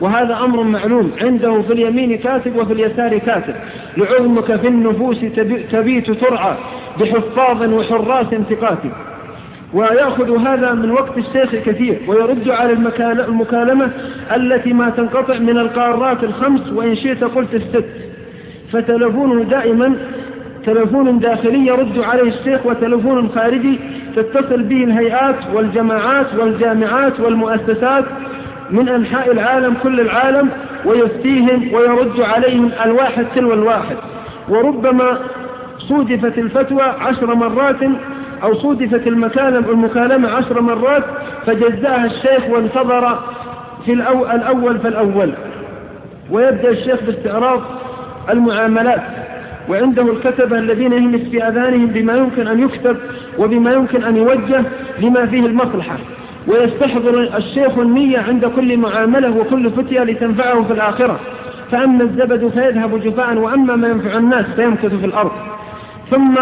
وهذا أمر معلوم عنده في اليمين كاتب وفي اليسار كاتب. لعظمك في النفوس تبيت ترعى بحفاظ وحراس ثقات ويأخذ هذا من وقت الشيخ كثير ويرد على المكالمة التي ما تنقطع من القارات الخمس وإن شئت قلت الست. فتلفونه دائما تلفون داخلي يرد عليه الشيخ وتلفون خارجي تتصل به الهيئات والجماعات والجامعات والمؤسسات من أنحاء العالم كل العالم ويفتيهم ويرد عليهم الواحد تلو الواحد. وربما صودفت الفتوى عشر مرات أو المكالمة, المكالمة عشر مرات فجزاها الشيخ وانتظر في الأول فالأول. ويبدأ الشيخ باستعراض المعاملات. وعنده الكتبة الذين يهمس في أذانهم بما يمكن أن يكتب وبما يمكن أن يوجه لما فيه المصلحة. ويستحضر الشيخ النية عند كل معاملة وكل فتية لتنفعه في الآخرة. فأما الزبد فيذهب جفاء وأما ما ينفع الناس فيمكث في الأرض. ثم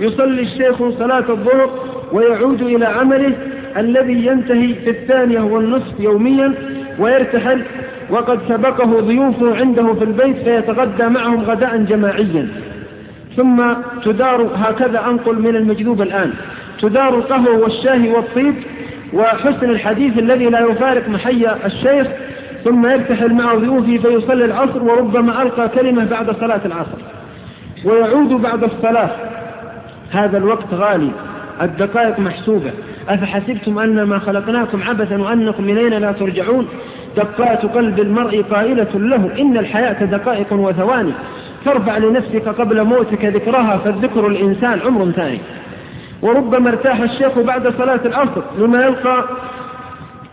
يصلي الشيخ صلاة الظهر ويعود إلى عمله الذي ينتهي في الثانية والنصف يوميا ويرتحل وقد سبقه ضيوفه عنده في البيت فيتغدى معهم غداء جماعيا. ثم تدار هكذا أنقل من المجذوب الآن. تدار القهوة والشاي والطيب وحسن الحديث الذي لا يفارق محيا الشيخ ثم يرتحل مع ضيوفه فيصلي العصر وربما ألقى كلمة بعد صلاة العصر. ويعود بعد الصلاة. هذا الوقت غالي الدقائق محسوبة. أفحسبتم أنما خلقناكم عبثا وأنكم إلينا لا ترجعون؟ دقات قلب المرء قائلة له إن الحياة دقائق وثواني. فارفع لنفسك قبل موتك ذكرها فالذكر الإنسان عمر ثاني. وربما ارتاح الشيخ بعد صلاة العصر لما يلقى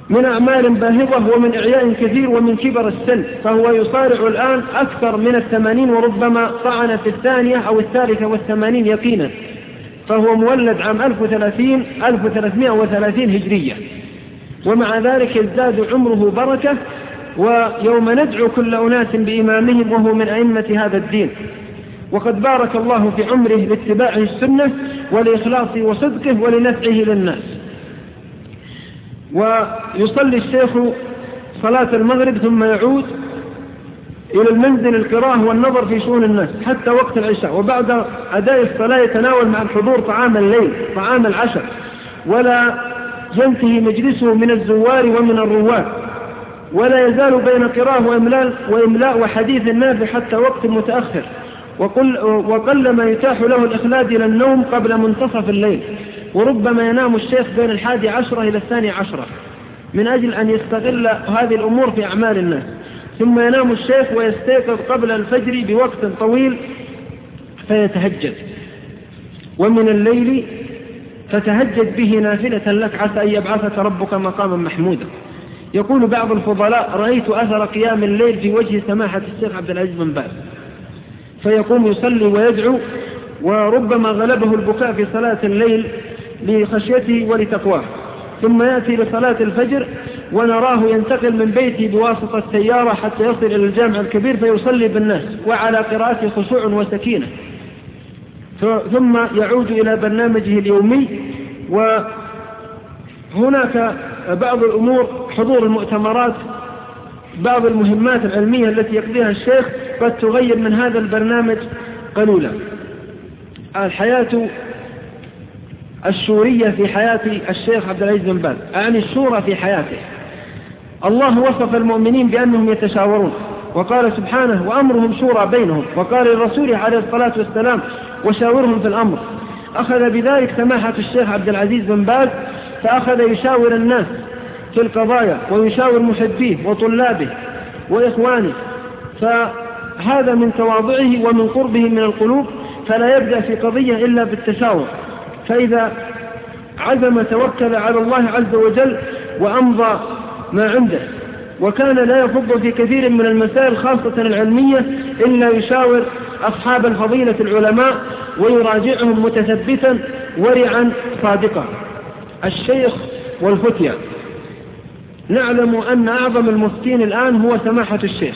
من أعمال باهظة ومن إعياء كثير ومن كبر السن فهو يصارع الآن أكثر من الثمانين وربما طعن في الثانية أو الثالثة والثمانين يقينا. فهو مولد عام 1030 1330 هجرية. ومع ذلك يزداد عمره بركة ويوم ندعو كل أناس بإمامهم وهو من أئمة هذا الدين. وقد بارك الله في عمره لاتباعه السنة ولإخلاصه وصدقه ولنفعه للناس. ويصلي الشيخ صلاة المغرب ثم يعود. إلى المنزل القراءة والنظر في شؤون الناس حتى وقت العشاء وبعد أداء الصلاة يتناول مع الحضور طعام الليل طعام العشاء. ولا ينتهي مجلسه من الزوار ومن الرواد. ولا يزال بين قراءة وإملاء, وإملاء وحديث نافع حتى وقت متأخر. وقل وقل ما يتاح له الإخلاد إلى النوم قبل منتصف الليل. وربما ينام الشيخ بين الحادي عشرة إلى الثاني عشرة. من أجل أن يستغل هذه الأمور في أعمال الناس. ثم ينام الشيخ ويستيقظ قبل الفجر بوقت طويل فيتهجد. ومن الليل فتهجد به نافلة لك عسى أن يبعثك ربك مقاما محمودا. يقول بعض الفضلاء رأيت أثر قيام الليل في وجه سماحة الشيخ عبد العزيز بن باز. فيقوم يصلي ويدعو وربما غلبه البكاء في صلاة الليل لخشيته ولتقواه. ثم يأتي لصلاة الفجر ونراه ينتقل من بيته بواسطة سيارة حتى يصل إلى الجامع الكبير فيصلي بالناس وعلى قراءته خشوع وسكينة. ثم يعود إلى برنامجه اليومي وهناك بعض الأمور حضور المؤتمرات بعض المهمات العلمية التي يقضيها الشيخ قد تغير من هذا البرنامج قليلا. الحياة الشورية في حياة الشيخ عبد العزيز بن باز أعني الشورى في حياته. الله وصف المؤمنين بأنهم يتشاورون وقال سبحانه وأمرهم شورى بينهم. وقال للرسول عليه الصلاة والسلام وشاورهم في الأمر. أخذ بذلك سماحة الشيخ عبد العزيز بن باز فأخذ يشاور الناس في القضايا ويشاور محبيه وطلابه وإخوانه فهذا من تواضعه ومن قربه من القلوب فلا يبدأ في قضية إلا بالتشاور. فإذا عزم توكل على الله عز وجل وأمضى ما عنده. وكان لا يفض في كثير من المسائل خاصة العلمية إلا يشاور أصحاب الفضيلة العلماء ويراجعهم متثبتا ورعا صادقا. الشيخ والفتية. نعلم أن أعظم المفتين الآن هو سماحة الشيخ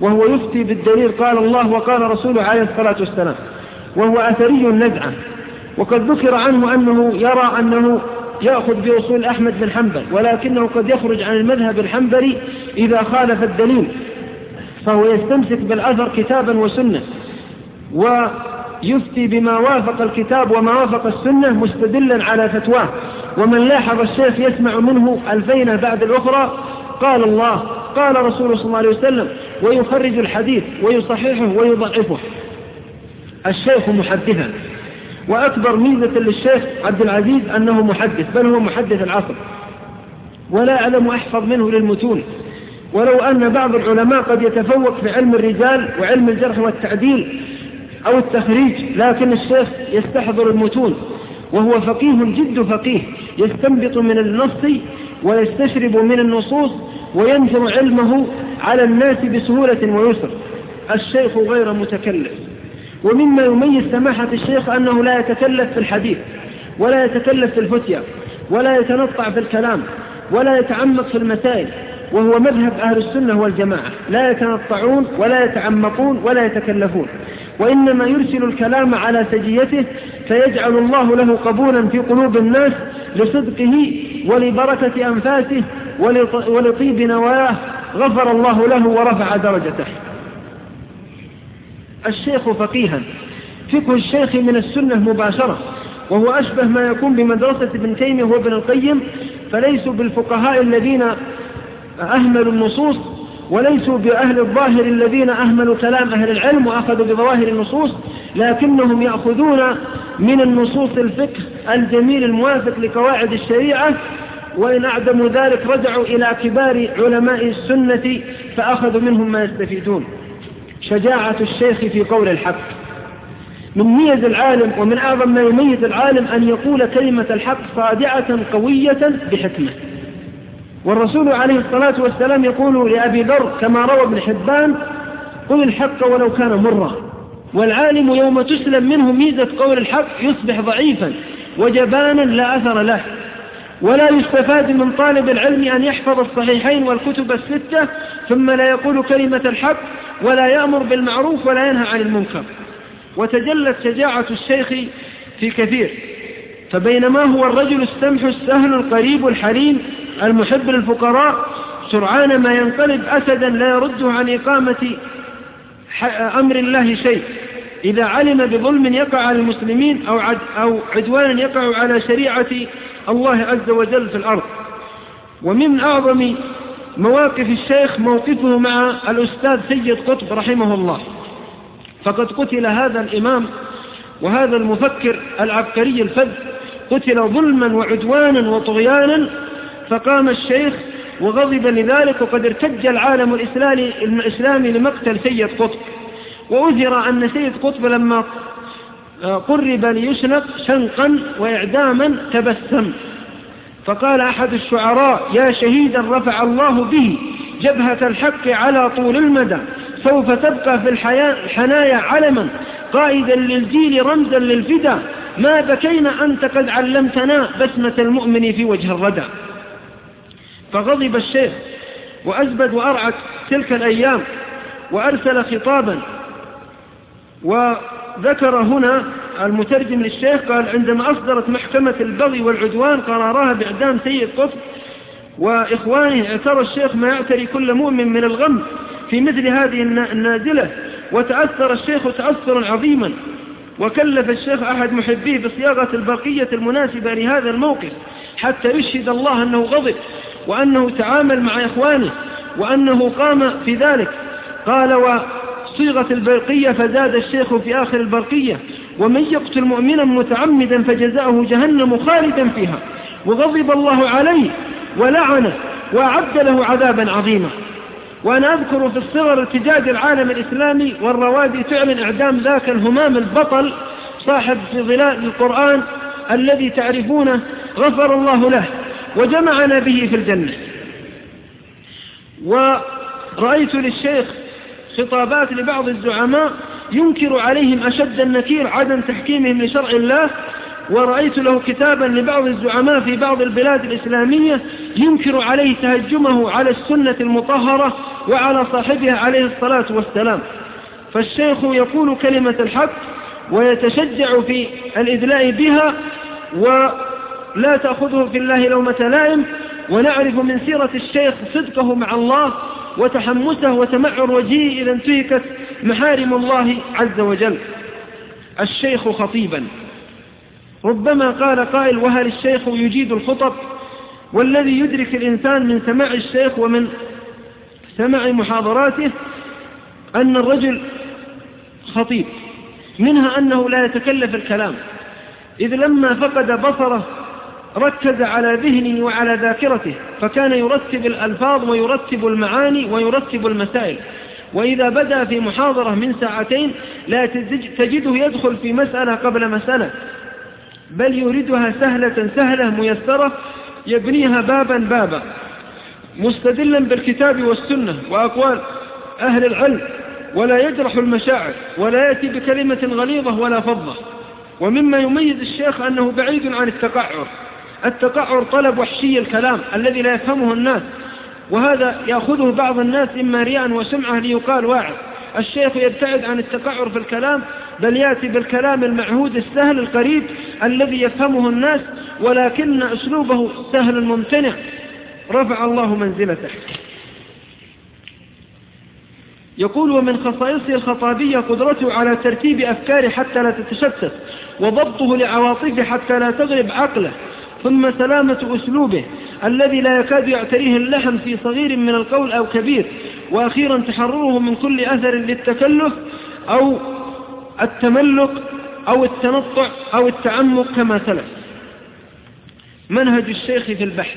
وهو يفتي بالدليل قال الله وقال رسوله عليه الصلاة والسلام وهو أثري النزعة. وقد ذكر عنه أنه يرى أنه يأخذ بأصول أحمد بن حنبل ولكنه قد يخرج عن المذهب الحنبلي إذا خالف الدليل فهو يستمسك بالأثر كتابا وسنة ويفتي بما وافق الكتاب وما وافق السنة مستدلا على فتواه ومن لاحظ الشيخ يسمع منه الفينة بعد الأخرى قال الله قال رسول صلى الله عليه وسلم ويخرج الحديث ويصححه ويضعفه. الشيخ محدثا. وأكبر ميزة للشيخ عبد العزيز أنه محدث بل هو محدث العصر. ولا أعلم أحفظ منه للمتون. ولو أن بعض العلماء قد يتفوق في علم الرجال وعلم الجرح والتعديل أو التخريج لكن الشيخ يستحضر المتون وهو فقيه جد فقيه يستنبط من النص ويستشرب من النصوص وينشر علمه على الناس بسهولة ويسر. الشيخ غير متكلف ومما يميز سماحة الشيخ أنه لا يتكلف في الحديث ولا يتكلف في الفتية ولا يتنطع في الكلام ولا يتعمق في المسائل وهو مذهب أهل السنة والجماعة. لا يتنطعون ولا يتعمقون ولا يتكلفون. وإنما يرسل الكلام على سجيته فيجعل الله له قبولا في قلوب الناس لصدقه ولبركة أنفاسه ولطيب نواياه غفر الله له ورفع درجته. الشيخ فقيها. فقه الشيخ من السنة مباشرة وهو أشبه ما يكون بمدرسة ابن تيمية وابن القيم فليسوا بالفقهاء الذين أهملوا النصوص وليسوا بأهل الظاهر الذين أهملوا كلام أهل العلم وأخذوا بظواهر النصوص لكنهم يأخذون من النصوص الفقه الجميل الموافق لقواعد الشريعة وإن أعدموا ذلك رجعوا إلى كبار علماء السنة فأخذوا منهم ما يستفيدون. شجاعة الشيخ في قول الحق. من ميز العالم ومن أعظم ما يميز العالم أن يقول كلمة الحق صادعة قوية بحكمة. والرسول عليه الصلاة والسلام يقول لأبي ذر كما روى ابن حبان قل الحق ولو كان مرا والعالم يوم تسلم منه ميزة قول الحق يصبح ضعيفا وجبانا لا أثر له. ولا يستفاد من طالب العلم أن يحفظ الصحيحين والكتب الستة ثم لا يقول كلمة الحق ولا يأمر بالمعروف ولا ينهى عن المنكر. وتجلت شجاعة الشيخ في كثير. فبينما هو الرجل السمح السهل القريب الحليم المحب للفقراء سرعان ما ينقلب أسدا لا يرده عن إقامة أمر الله شيء. إذا علم بظلم يقع على المسلمين أو, أو عدوان يقع على شريعة الله عز وجل في الأرض. ومن أعظم مواقف الشيخ موقفه مع الأستاذ سيد قطب رحمه الله. فقد قتل هذا الإمام وهذا المفكر العبقري الفذ قتل ظلما وعدوانا وطغيانا فقام الشيخ وغضب لذلك وقد ارتج العالم الإسلامي لمقتل سيد قطب. وأذر أن سيد قطب لما قرب ليشنق شنقا وإعداما تبسم. فقال أحد الشعراء يا شهيدا رفع الله به جبهة الحق على طول المدى سوف تبقى في الحنايا علما قائدا للجيل رمزا للفدا ما بكينا أنت قد علمتنا بسمة المؤمن في وجه الردى. فغضب الشيخ وأزبد وأرعت تلك الأيام وأرسل خطابا وذكر هنا المترجم للشيخ قال عندما أصدرت محكمة البغي والعدوان قرارها بإعدام سيد قطب وإخوانه اعترى الشيخ ما يعتري كل مؤمن من الغم في مثل هذه النازلة وتأثر الشيخ تأثرا عظيما وكلف الشيخ أحد محبيه بصياغة البرقية المناسبة لهذا الموقف حتى يشهد الله أنه غضب وأنه تعامل مع إخوانه وأنه قام في ذلك. قال وصيغة البرقية فزاد الشيخ في آخر البرقية. ومن يقتل مؤمنا متعمدا فجزاؤه جهنم خالدا فيها. وغضب الله عليه ولعنه وأعد له عذابا عظيما. وأنا أذكر في الصغر ارتجاج العالم الإسلامي والروادي تعلن إعدام ذاك الهمام البطل صاحب في ظلال القرآن الذي تعرفونه غفر الله له وجمعنا به في الجنة. ورأيت للشيخ خطابات لبعض الزعماء ينكر عليهم أشد النكير عدم تحكيمهم لشرع الله ورأيت له كتابا لبعض الزعماء في بعض البلاد الإسلامية ينكر عليه تهجمه على السنة المطهرة وعلى صاحبها عليه الصلاة والسلام. فالشيخ يقول كلمة الحق ويتشجع في الإدلاء بها ولا تأخذه في الله لومة لائم. ونعرف من سيرة الشيخ صدقه مع الله وتحمسه وتمعر وجهه إذا انتهكت محارم الله عز وجل. الشيخ خطيبا. ربما قال قائل وهل الشيخ يجيد الخطب؟ والذي يدرك الإنسان من سماع الشيخ ومن سماع محاضراته أن الرجل خطيب منها أنه لا يتكلف الكلام. إذ لما فقد بصره ركز على ذهنه وعلى ذاكرته فكان يرتب الألفاظ ويرتب المعاني ويرتب المسائل. وإذا بدأ في محاضرة من ساعتين لا تجده يدخل في مسألة قبل مسألة بل يريدها سهلة سهلة ميسرة يبنيها بابا بابا. مستدلا بالكتاب والسنة وأقوال أهل العلم ولا يجرح المشاعر ولا يأتي بكلمة غليظة ولا فضة. ومما يميز الشيخ أنه بعيد عن التقعر. التقعر طلب وحشي الكلام الذي لا يفهمه الناس وهذا يأخذه بعض الناس إما رياء وسمعة ليقال واعظ. الشيخ يبتعد عن التقعر في الكلام بل يأتي بالكلام المعهود السهل القريب الذي يفهمه الناس ولكن أسلوبه سهل ممتنع. رفع الله منزلته. يقول ومن خصائصه الخطابية قدرته على ترتيب أفكاره حتى لا تتشتت وضبطه لعواطفه حتى لا تغلب عقله. ثم سلامة أسلوبه الذي لا يكاد يعتريه اللحن في صغير من القول أو كبير وأخيرا تحرره من كل أثر للتكلف أو التملق أو التنطع أو التعمق كما سلف. منهج الشيخ في البحث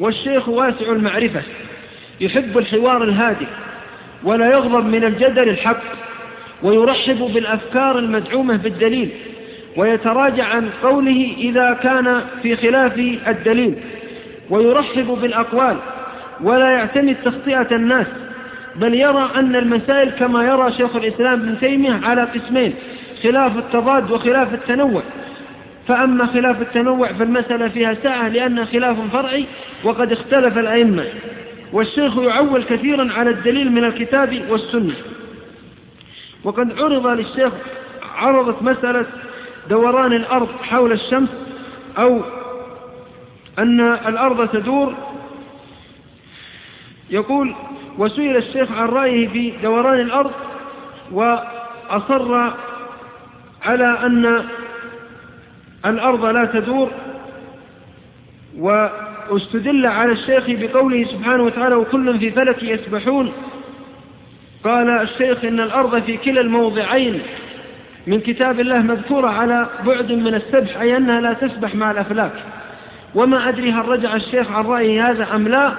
والشيخ واسع المعرفة يحب الحوار الهادئ ولا يغضب من الجدل الحق ويرحب بالأفكار المدعومة بالدليل. ويتراجع عن قوله إذا كان في خلاف الدليل ويرحب بالأقوال ولا يعتمد تخطئة الناس بل يرى أن المسائل كما يرى شيخ الإسلام ابن تيمية على قسمين خلاف التضاد وخلاف التنوع. فأما خلاف التنوع فالمسألة فيها ساعة لأن خلاف فرعي وقد اختلف الأئمة. والشيخ يعول كثيرا على الدليل من الكتاب والسنة. وقد عرض للشيخ عرضت مسألة دوران الأرض حول الشمس أو أن الأرض تدور. يقول وسئل الشيخ عن رأيه في دوران الأرض وأصر على أن الأرض لا تدور واستدل على الشيخ بقوله سبحانه وتعالى وكل في فلك يسبحون. قال الشيخ إن الأرض في كلا الموضعين. من كتاب الله مذكورة على بعد من السبح أي أنها لا تسبح مع الأفلاك. وما أدري هل رجع الشيخ عن رأيه هذا أم لا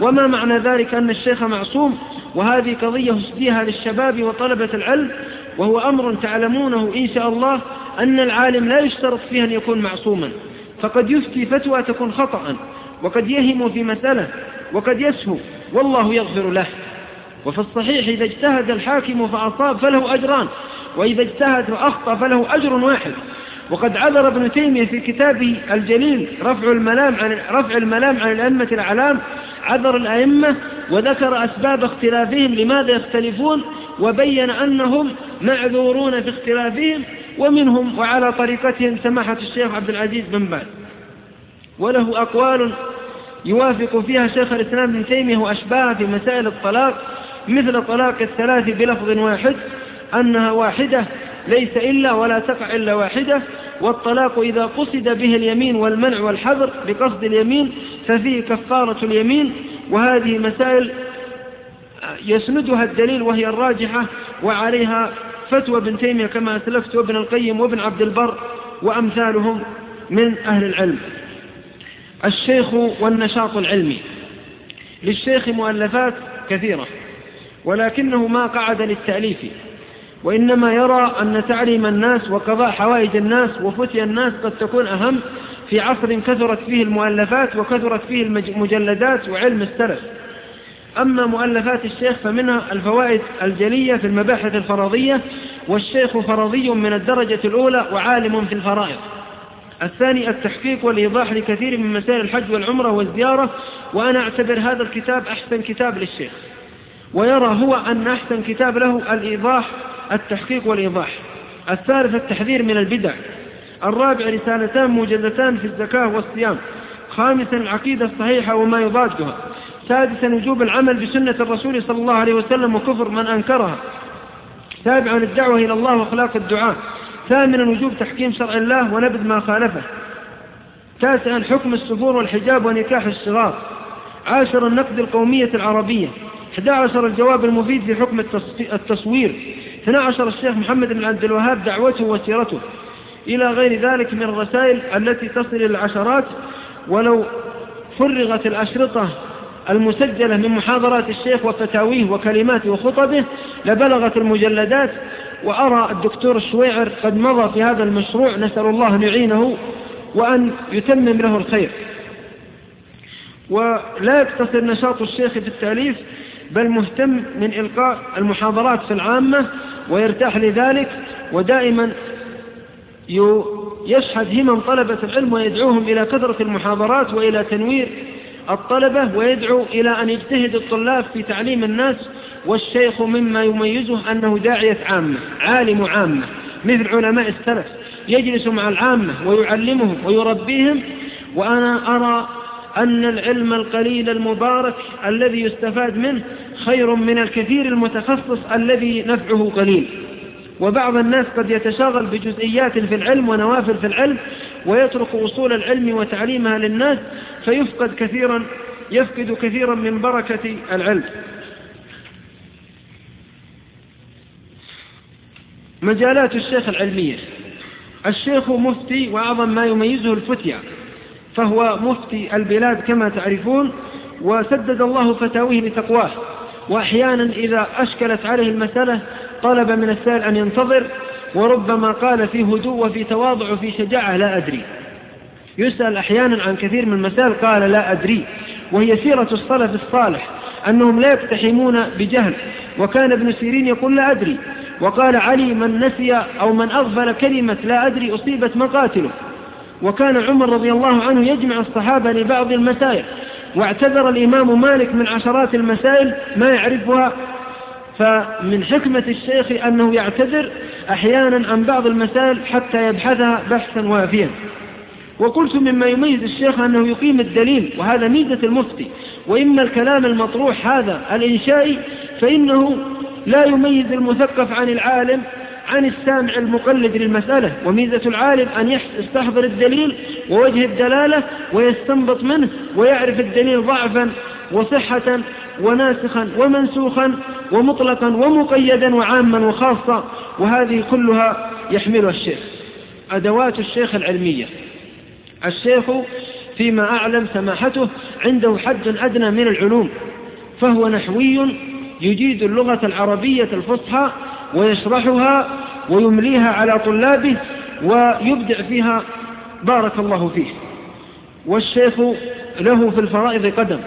وما معنى ذلك أن الشيخ معصوم. وهذه قضية أسديها للشباب وطلبة العلم وهو أمر تعلمونه إن شاء الله أن العالم لا يشترط فيه أن يكون معصوما. فقد يفتي فتوى تكون خطأ وقد يهم في مسألة وقد يسهو والله يغفر له. وفي الصحيح إذا اجتهد الحاكم فأصاب فله أجران. وإذا اجتهد وأخطأ فله أجر واحد. وقد عذر ابن تيمية في كتابه الجليل رفع الملام عن رفع الملام عن الأئمة الأعلام عذر الأئمة وذكر أسباب اختلافهم لماذا يختلفون وبين أنهم معذورون في اختلافهم ومنهم وعلى طريقتهم سماحة الشيخ عبد العزيز بن باز. وله أقوال يوافق فيها شيخ الإسلام ابن تيمية وأشباهه في مسائل الطلاق مثل طلاق الثلاث بلفظ واحد أنها واحدة ليس إلا ولا تقع إلا واحدة. والطلاق إذا قصد به اليمين والمنع والحذر بقصد اليمين ففيه كفارة اليمين. وهذه مسائل يسندها الدليل وهي الراجحة وعليها فتوى ابن تيمية كما أسلفت وابن القيم وابن عبد البر وأمثالهم من أهل العلم. الشيخ والنشاط العلمي. للشيخ مؤلفات كثيرة ولكنه ما قعد للتأليف. وإنما يرى أن تعليم الناس وقضاء حوائج الناس وفتي الناس قد تكون أهم في عصر كثرت فيه المؤلفات وكثرت فيه المجلدات وعلم السلف. أما مؤلفات الشيخ فمنها الفوائد الجلية في المباحث الفرضية والشيخ فرضي من الدرجة الأولى وعالم في الفرائض. الثاني التحقيق والإيضاح لكثير من مسائل الحج والعمرة والزيارة وأنا أعتبر هذا الكتاب أحسن كتاب للشيخ. ويرى هو أن أحسن كتاب له الإيضاح التحقيق والإيضاح. الثالث التحذير من البدع. الرابع رسالتان موجزتان في الزكاة والصيام. خامسا العقيدة الصحيحة وما يضادها. سادسا وجوب العمل بسنة الرسول صلى الله عليه وسلم وكفر من أنكرها. سابعا الدعوة إلى الله وأخلاق الدعاء. ثامنا وجوب تحكيم شرع الله ونبذ ما خالفه. تاسعا حكم السفور والحجاب ونكاح الصغار. عاشرا نقد القومية العربية. 11 الجواب المفيد في حكم التصوير. 12 الشيخ محمد بن عبد الوهاب دعوته وسيرته إلى غير ذلك من الرسائل التي تصل العشرات ولو فرغت الأشرطة المسجلة من محاضرات الشيخ وفتاويه وكلماته وخطبه لبلغت المجلدات. وأرى الدكتور الشويعر قد مضى في هذا المشروع نسأل الله أن يعينه وأن يتمم له الخير. ولا يقتصر نشاط الشيخ في التأليف بل مهتم من إلقاء المحاضرات في العامة ويرتاح لذلك ودائما يشحذ همم طلبة العلم ويدعوهم إلى كثرة المحاضرات وإلى تنوير الطلبة ويدعو إلى أن يجتهد الطلاب في تعليم الناس والشيخ مما يميزه أنه داعية عامة عالم عامة مثل علماء السلف. يجلس مع العامة ويعلمهم ويربيهم وأنا أرى أن العلم القليل المبارك الذي يستفاد منه خير من الكثير المتخصص الذي نفعه قليل. وبعض الناس قد يتشاغل بجزئيات في العلم ونوافل في العلم ويترك أصول العلم وتعليمها للناس فيفقد كثيرا يفقد كثيرا من بركة العلم. مجالات الشيخ العلمية. الشيخ مفتي وأعظم ما يميزه الفتية فهو مفتي البلاد كما تعرفون وسدد الله فتاويه لتقواه. وأحيانا إذا أشكلت عليه المسألة طلب من السائل أن ينتظر وربما قال في هدوء وفي تواضع وفي شجاعة لا أدري. يسأل أحيانا عن كثير من المسائل قال لا أدري. وهي سيرة السلف الصالح أنهم لا يقتحمون بجهل. وكان ابن سيرين يقول لا أدري. وقال علي من نسي أو من أغفل كلمة لا أدري أصيبت مقاتله. وكان عمر رضي الله عنه يجمع الصحابة لبعض المسائل. واعتذر الإمام مالك من عشرات المسائل ما يعرفها فمن حكمة الشيخ أنه يعتذر أحيانا عن بعض المسائل حتى يبحثها بحثا وافيا. وقلت مما يميز الشيخ أنه يقيم الدليل وهذا ميزة المفتي وإما الكلام المطروح هذا الإنشائي فإنه لا يميز المثقف عن العالم عن السامع المقلد للمسألة وميزة العالم أن يستحضر الدليل ووجه الدلالة ويستنبط منه ويعرف الدليل ضعفا وصحة وناسخا ومنسوخا ومطلقا ومقيدا وعاما وخاصة وهذه كلها يحملها الشيخ. أدوات الشيخ العلمية. الشيخ فيما أعلم سماحته عنده حد أدنى من العلوم فهو نحوي يجيد اللغة العربية الفصحى ويشرحها ويمليها على طلابه ويبدع فيها بارك الله فيه. والشيخ له في الفرائض قدم.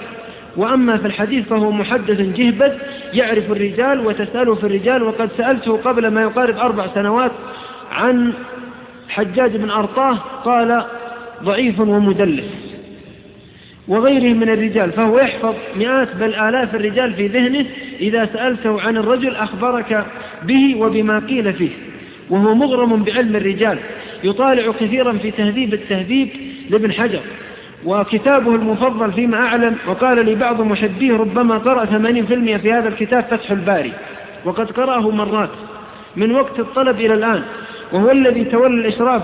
وأما في الحديث فهو محدث جهبذ يعرف الرجال وتسأله في الرجال وقد سألته قبل ما يقارب أربع سنوات عن حجاج بن أرطاه قال ضعيف ومدلس. وغيره من الرجال فهو يحفظ مئات بل آلاف الرجال في ذهنه إذا سألته عن الرجل أخبرك به وبما قيل فيه وهو مغرم بعلم الرجال يطالع كثيرا في تهذيب التهذيب لابن حجر وكتابه المفضل فيما أعلم وقال لي بعض محبيه ربما قرأ 80% في هذا الكتاب فتح الباري وقد قرأه مرات من وقت الطلب إلى الآن وهو الذي تولى الإشراف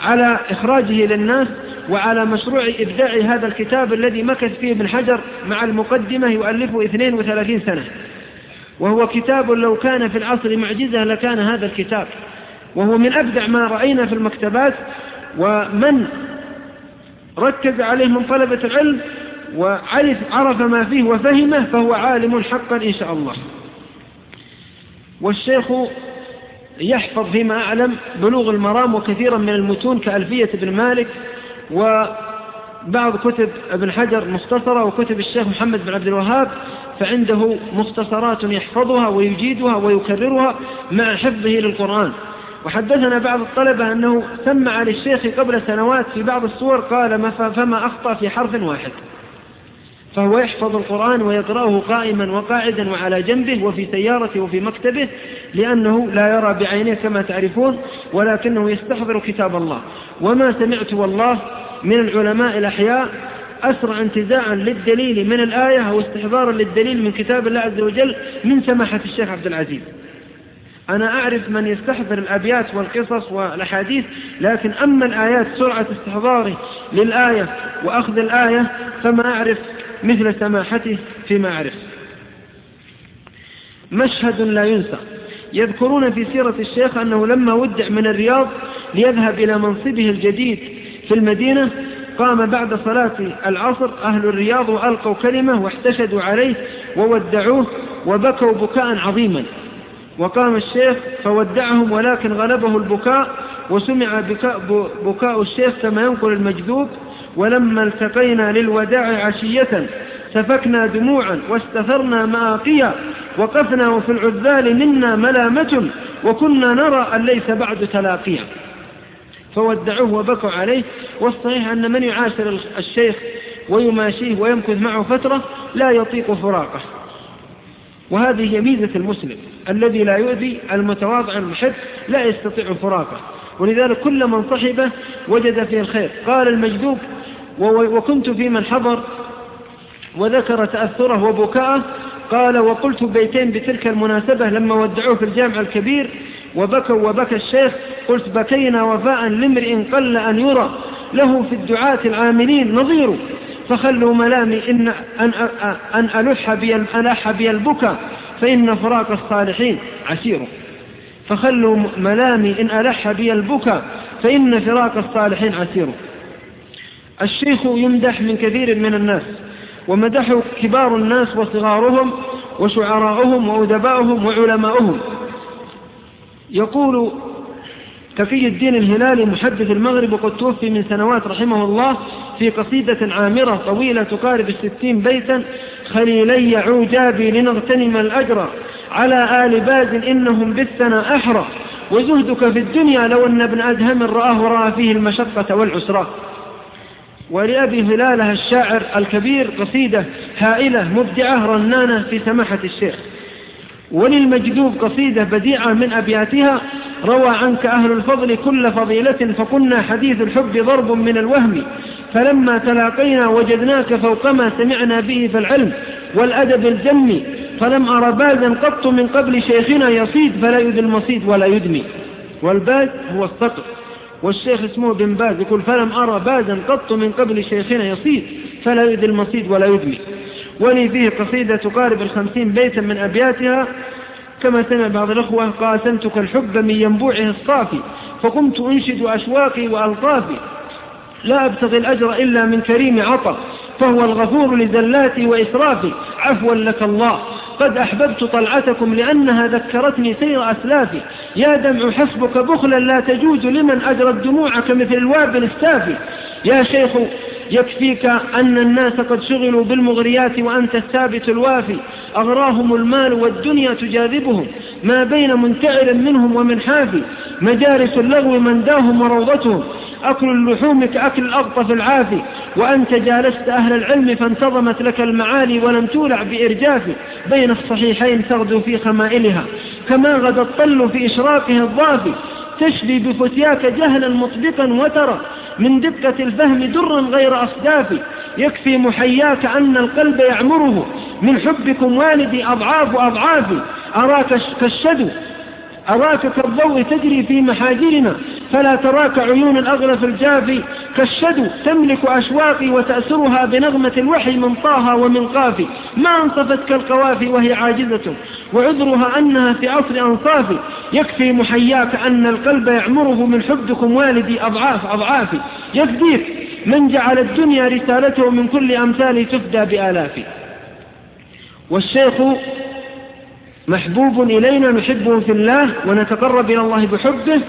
على إخراجه للناس وعلى مشروع إبداع هذا الكتاب الذي مكث فيه ابن حجر مع المقدمة يؤلفه 32 سنة. وهو كتاب لو كان في العصر معجزة لكان هذا الكتاب. وهو من أبدع ما رأينا في المكتبات ومن ركز عليه من طلبة العلم وعرف عرف ما فيه وفهمه فهو عالم حقا إن شاء الله. والشيخ يحفظ فيما أعلم بلوغ المرام وكثيرا من المتون كألفية ابن مالك وبعض كتب ابن حجر مختصرة وكتب الشيخ محمد بن عبد الوهاب فعنده مختصرات يحفظها ويجيدها ويكررها مع حفظه للقرآن. وحدثنا بعض الطلبة أنه سمع للشيخ قبل سنوات في بعض الصور قال فما أخطأ في حرف واحد. فهو يحفظ القرآن ويقرأه قائما وقاعدا وعلى جنبه وفي سيارته وفي مكتبه لأنه لا يرى بعينيه كما تعرفون ولكنه يستحضر كتاب الله. وما سمعت والله من العلماء الأحياء أسرع انتزاعا للدليل من الآية أو استحضارا للدليل من كتاب الله عز وجل من سماحة الشيخ عبد العزيز. أنا أعرف من يستحضر الأبيات والقصص والأحاديث لكن أما الآيات سرعة استحضاره للآية وأخذ الآية فما أعرف مثل سماحته فيما أعرف مشهد لا ينسى. يذكرون في سيرة الشيخ أنه لما ودع من الرياض ليذهب إلى منصبه الجديد في المدينة قام بعد صلاة العصر أهل الرياض وألقوا كلمة واحتشدوا عليه وودعوه وبكوا بكاء عظيما. وقام الشيخ فودعهم ولكن غلبه البكاء وسمع بكاء الشيخ كما ينقل المجذوب ولما التقينا للوداع عشية سفكنا دموعا واستثرنا مآقيا وقفنا وفي العذال منا ملامة وكنا نرى أن ليس بعد تلاقيا. فودعوه وبكوا عليه والصحيح أن من يعاشر الشيخ ويماشيه ويمكث معه فترة لا يطيق فراقه. وهذه هي ميزة المسلم الذي لا يؤذي المتواضع المحب لا يستطيع فراقه. ولذلك كل من صحبه وجد فيه الخير. قال المجذوب وكنت في من حضر وذكر تأثره وبكاءه قال وقلت بيتين بتلك المناسبة لما ودعوه في الجامع الكبير وبكوا وبكى الشيخ. قلت بكينا وفاء لامرئ قل أن يرى له في الدعاة العاملين نظير. فخلوا ملامي إن أن, ألح بي, ألح بي البكى فإن فراق الصالحين عسير. فخلوا ملامي إن ألح بي البكى فإن فراق الصالحين عسير. الشيخ يمدح من كثير من الناس ومدحوا كبار الناس وصغارهم وشعراؤهم وأدباؤهم وعلماؤهم. يقول تقي الدين الهلالي محدث المغرب وقد توفي من سنوات رحمه الله في قصيدة عامرة طويلة تقارب الستين بيتا خليلي عوجابي لنغتنم الأجر على آل باز إنهم بالثنا أحرى وزهدك في الدنيا لو أن ابن أدهم رآه رأى فيه المشقة والعسرة ولأبي هلالة الشاعر الكبير قصيدة هائلة مبدعة رنانة في سماحة الشيخ. وللمجذوب قصيدة بديعة من أبياتها روى عنك أهل الفضل كل فضيلة فخلنا حديث الحب ضرب من الوهم. فلما تلاقينا وجدناك فوق ما سمعنا به في العلم والأدب الجم. فلم أرى بازا قط من قبل شيخنا يصيد فلا يؤذي المصيد ولا يدمي والباز هو الصقر. والشيخ اسمه بن باز يقول فلم أرى بازا قط من قبل شيخنا يصيد فلا يدي المصيد ولا يدمي. ولي فيه قصيدة تقارب الخمسين بيتا من أبياتها كما سمع بعض الأخوة قاسمتك الحب من ينبوعه الصافي فقمت أنشد أشواقي وألطافي. لا أبتغي الأجر إلا من كريم عطى فهو الغفور لزلاتي وإسرافي. عفوا لك الله. قد أحببت طلعتكم لأنها ذكرتني سير أسلافي. يا دمع حسبك بخلا لا تجوز لمن أجرت دموعك مثل الوابل السافي يا شيخ يكفيك أن الناس قد شغلوا بالمغريات وأنت الثابت الوافي. أغراهم المال والدنيا تجاذبهم. ما بين منتعر منهم ومن حافي. مجالس اللغو منداهم وروضتهم. أكل اللحوم كأكل الأغطف العافي وأنت جالست أهل العلم فانتظمت لك المعالي ولم تولع بإرجاف بين الصحيحين تغدو في خمائلها كما غدا الطل في إشراقه الضافي تشفي بفتياك جهلا مطبقا وترى من دقة الفهم درا غير أصداف يكفي محياك أن القلب يعمره من حبكم والدي أضعاف أضعاف أراك كالشدو أراك كالضوء تجري في محاجرنا فلا تراك عيون الأغرف الجافي كالشدو تملك أشواقي وتأسرها بنغمة الوحي من طه ومن قافي. ما أنصفت كالقوافي وهي عاجزة وعذرها أنها في عصر أنصافي يكفي محياك أن القلب يعمره من حبكم والدي أضعاف أضعافي. يفديك من جعل الدنيا رسالته من كل أمثال تفدى بآلافي. والشيخ محبوب إلينا نحبه في الله ونتقرب إلى الله بحبه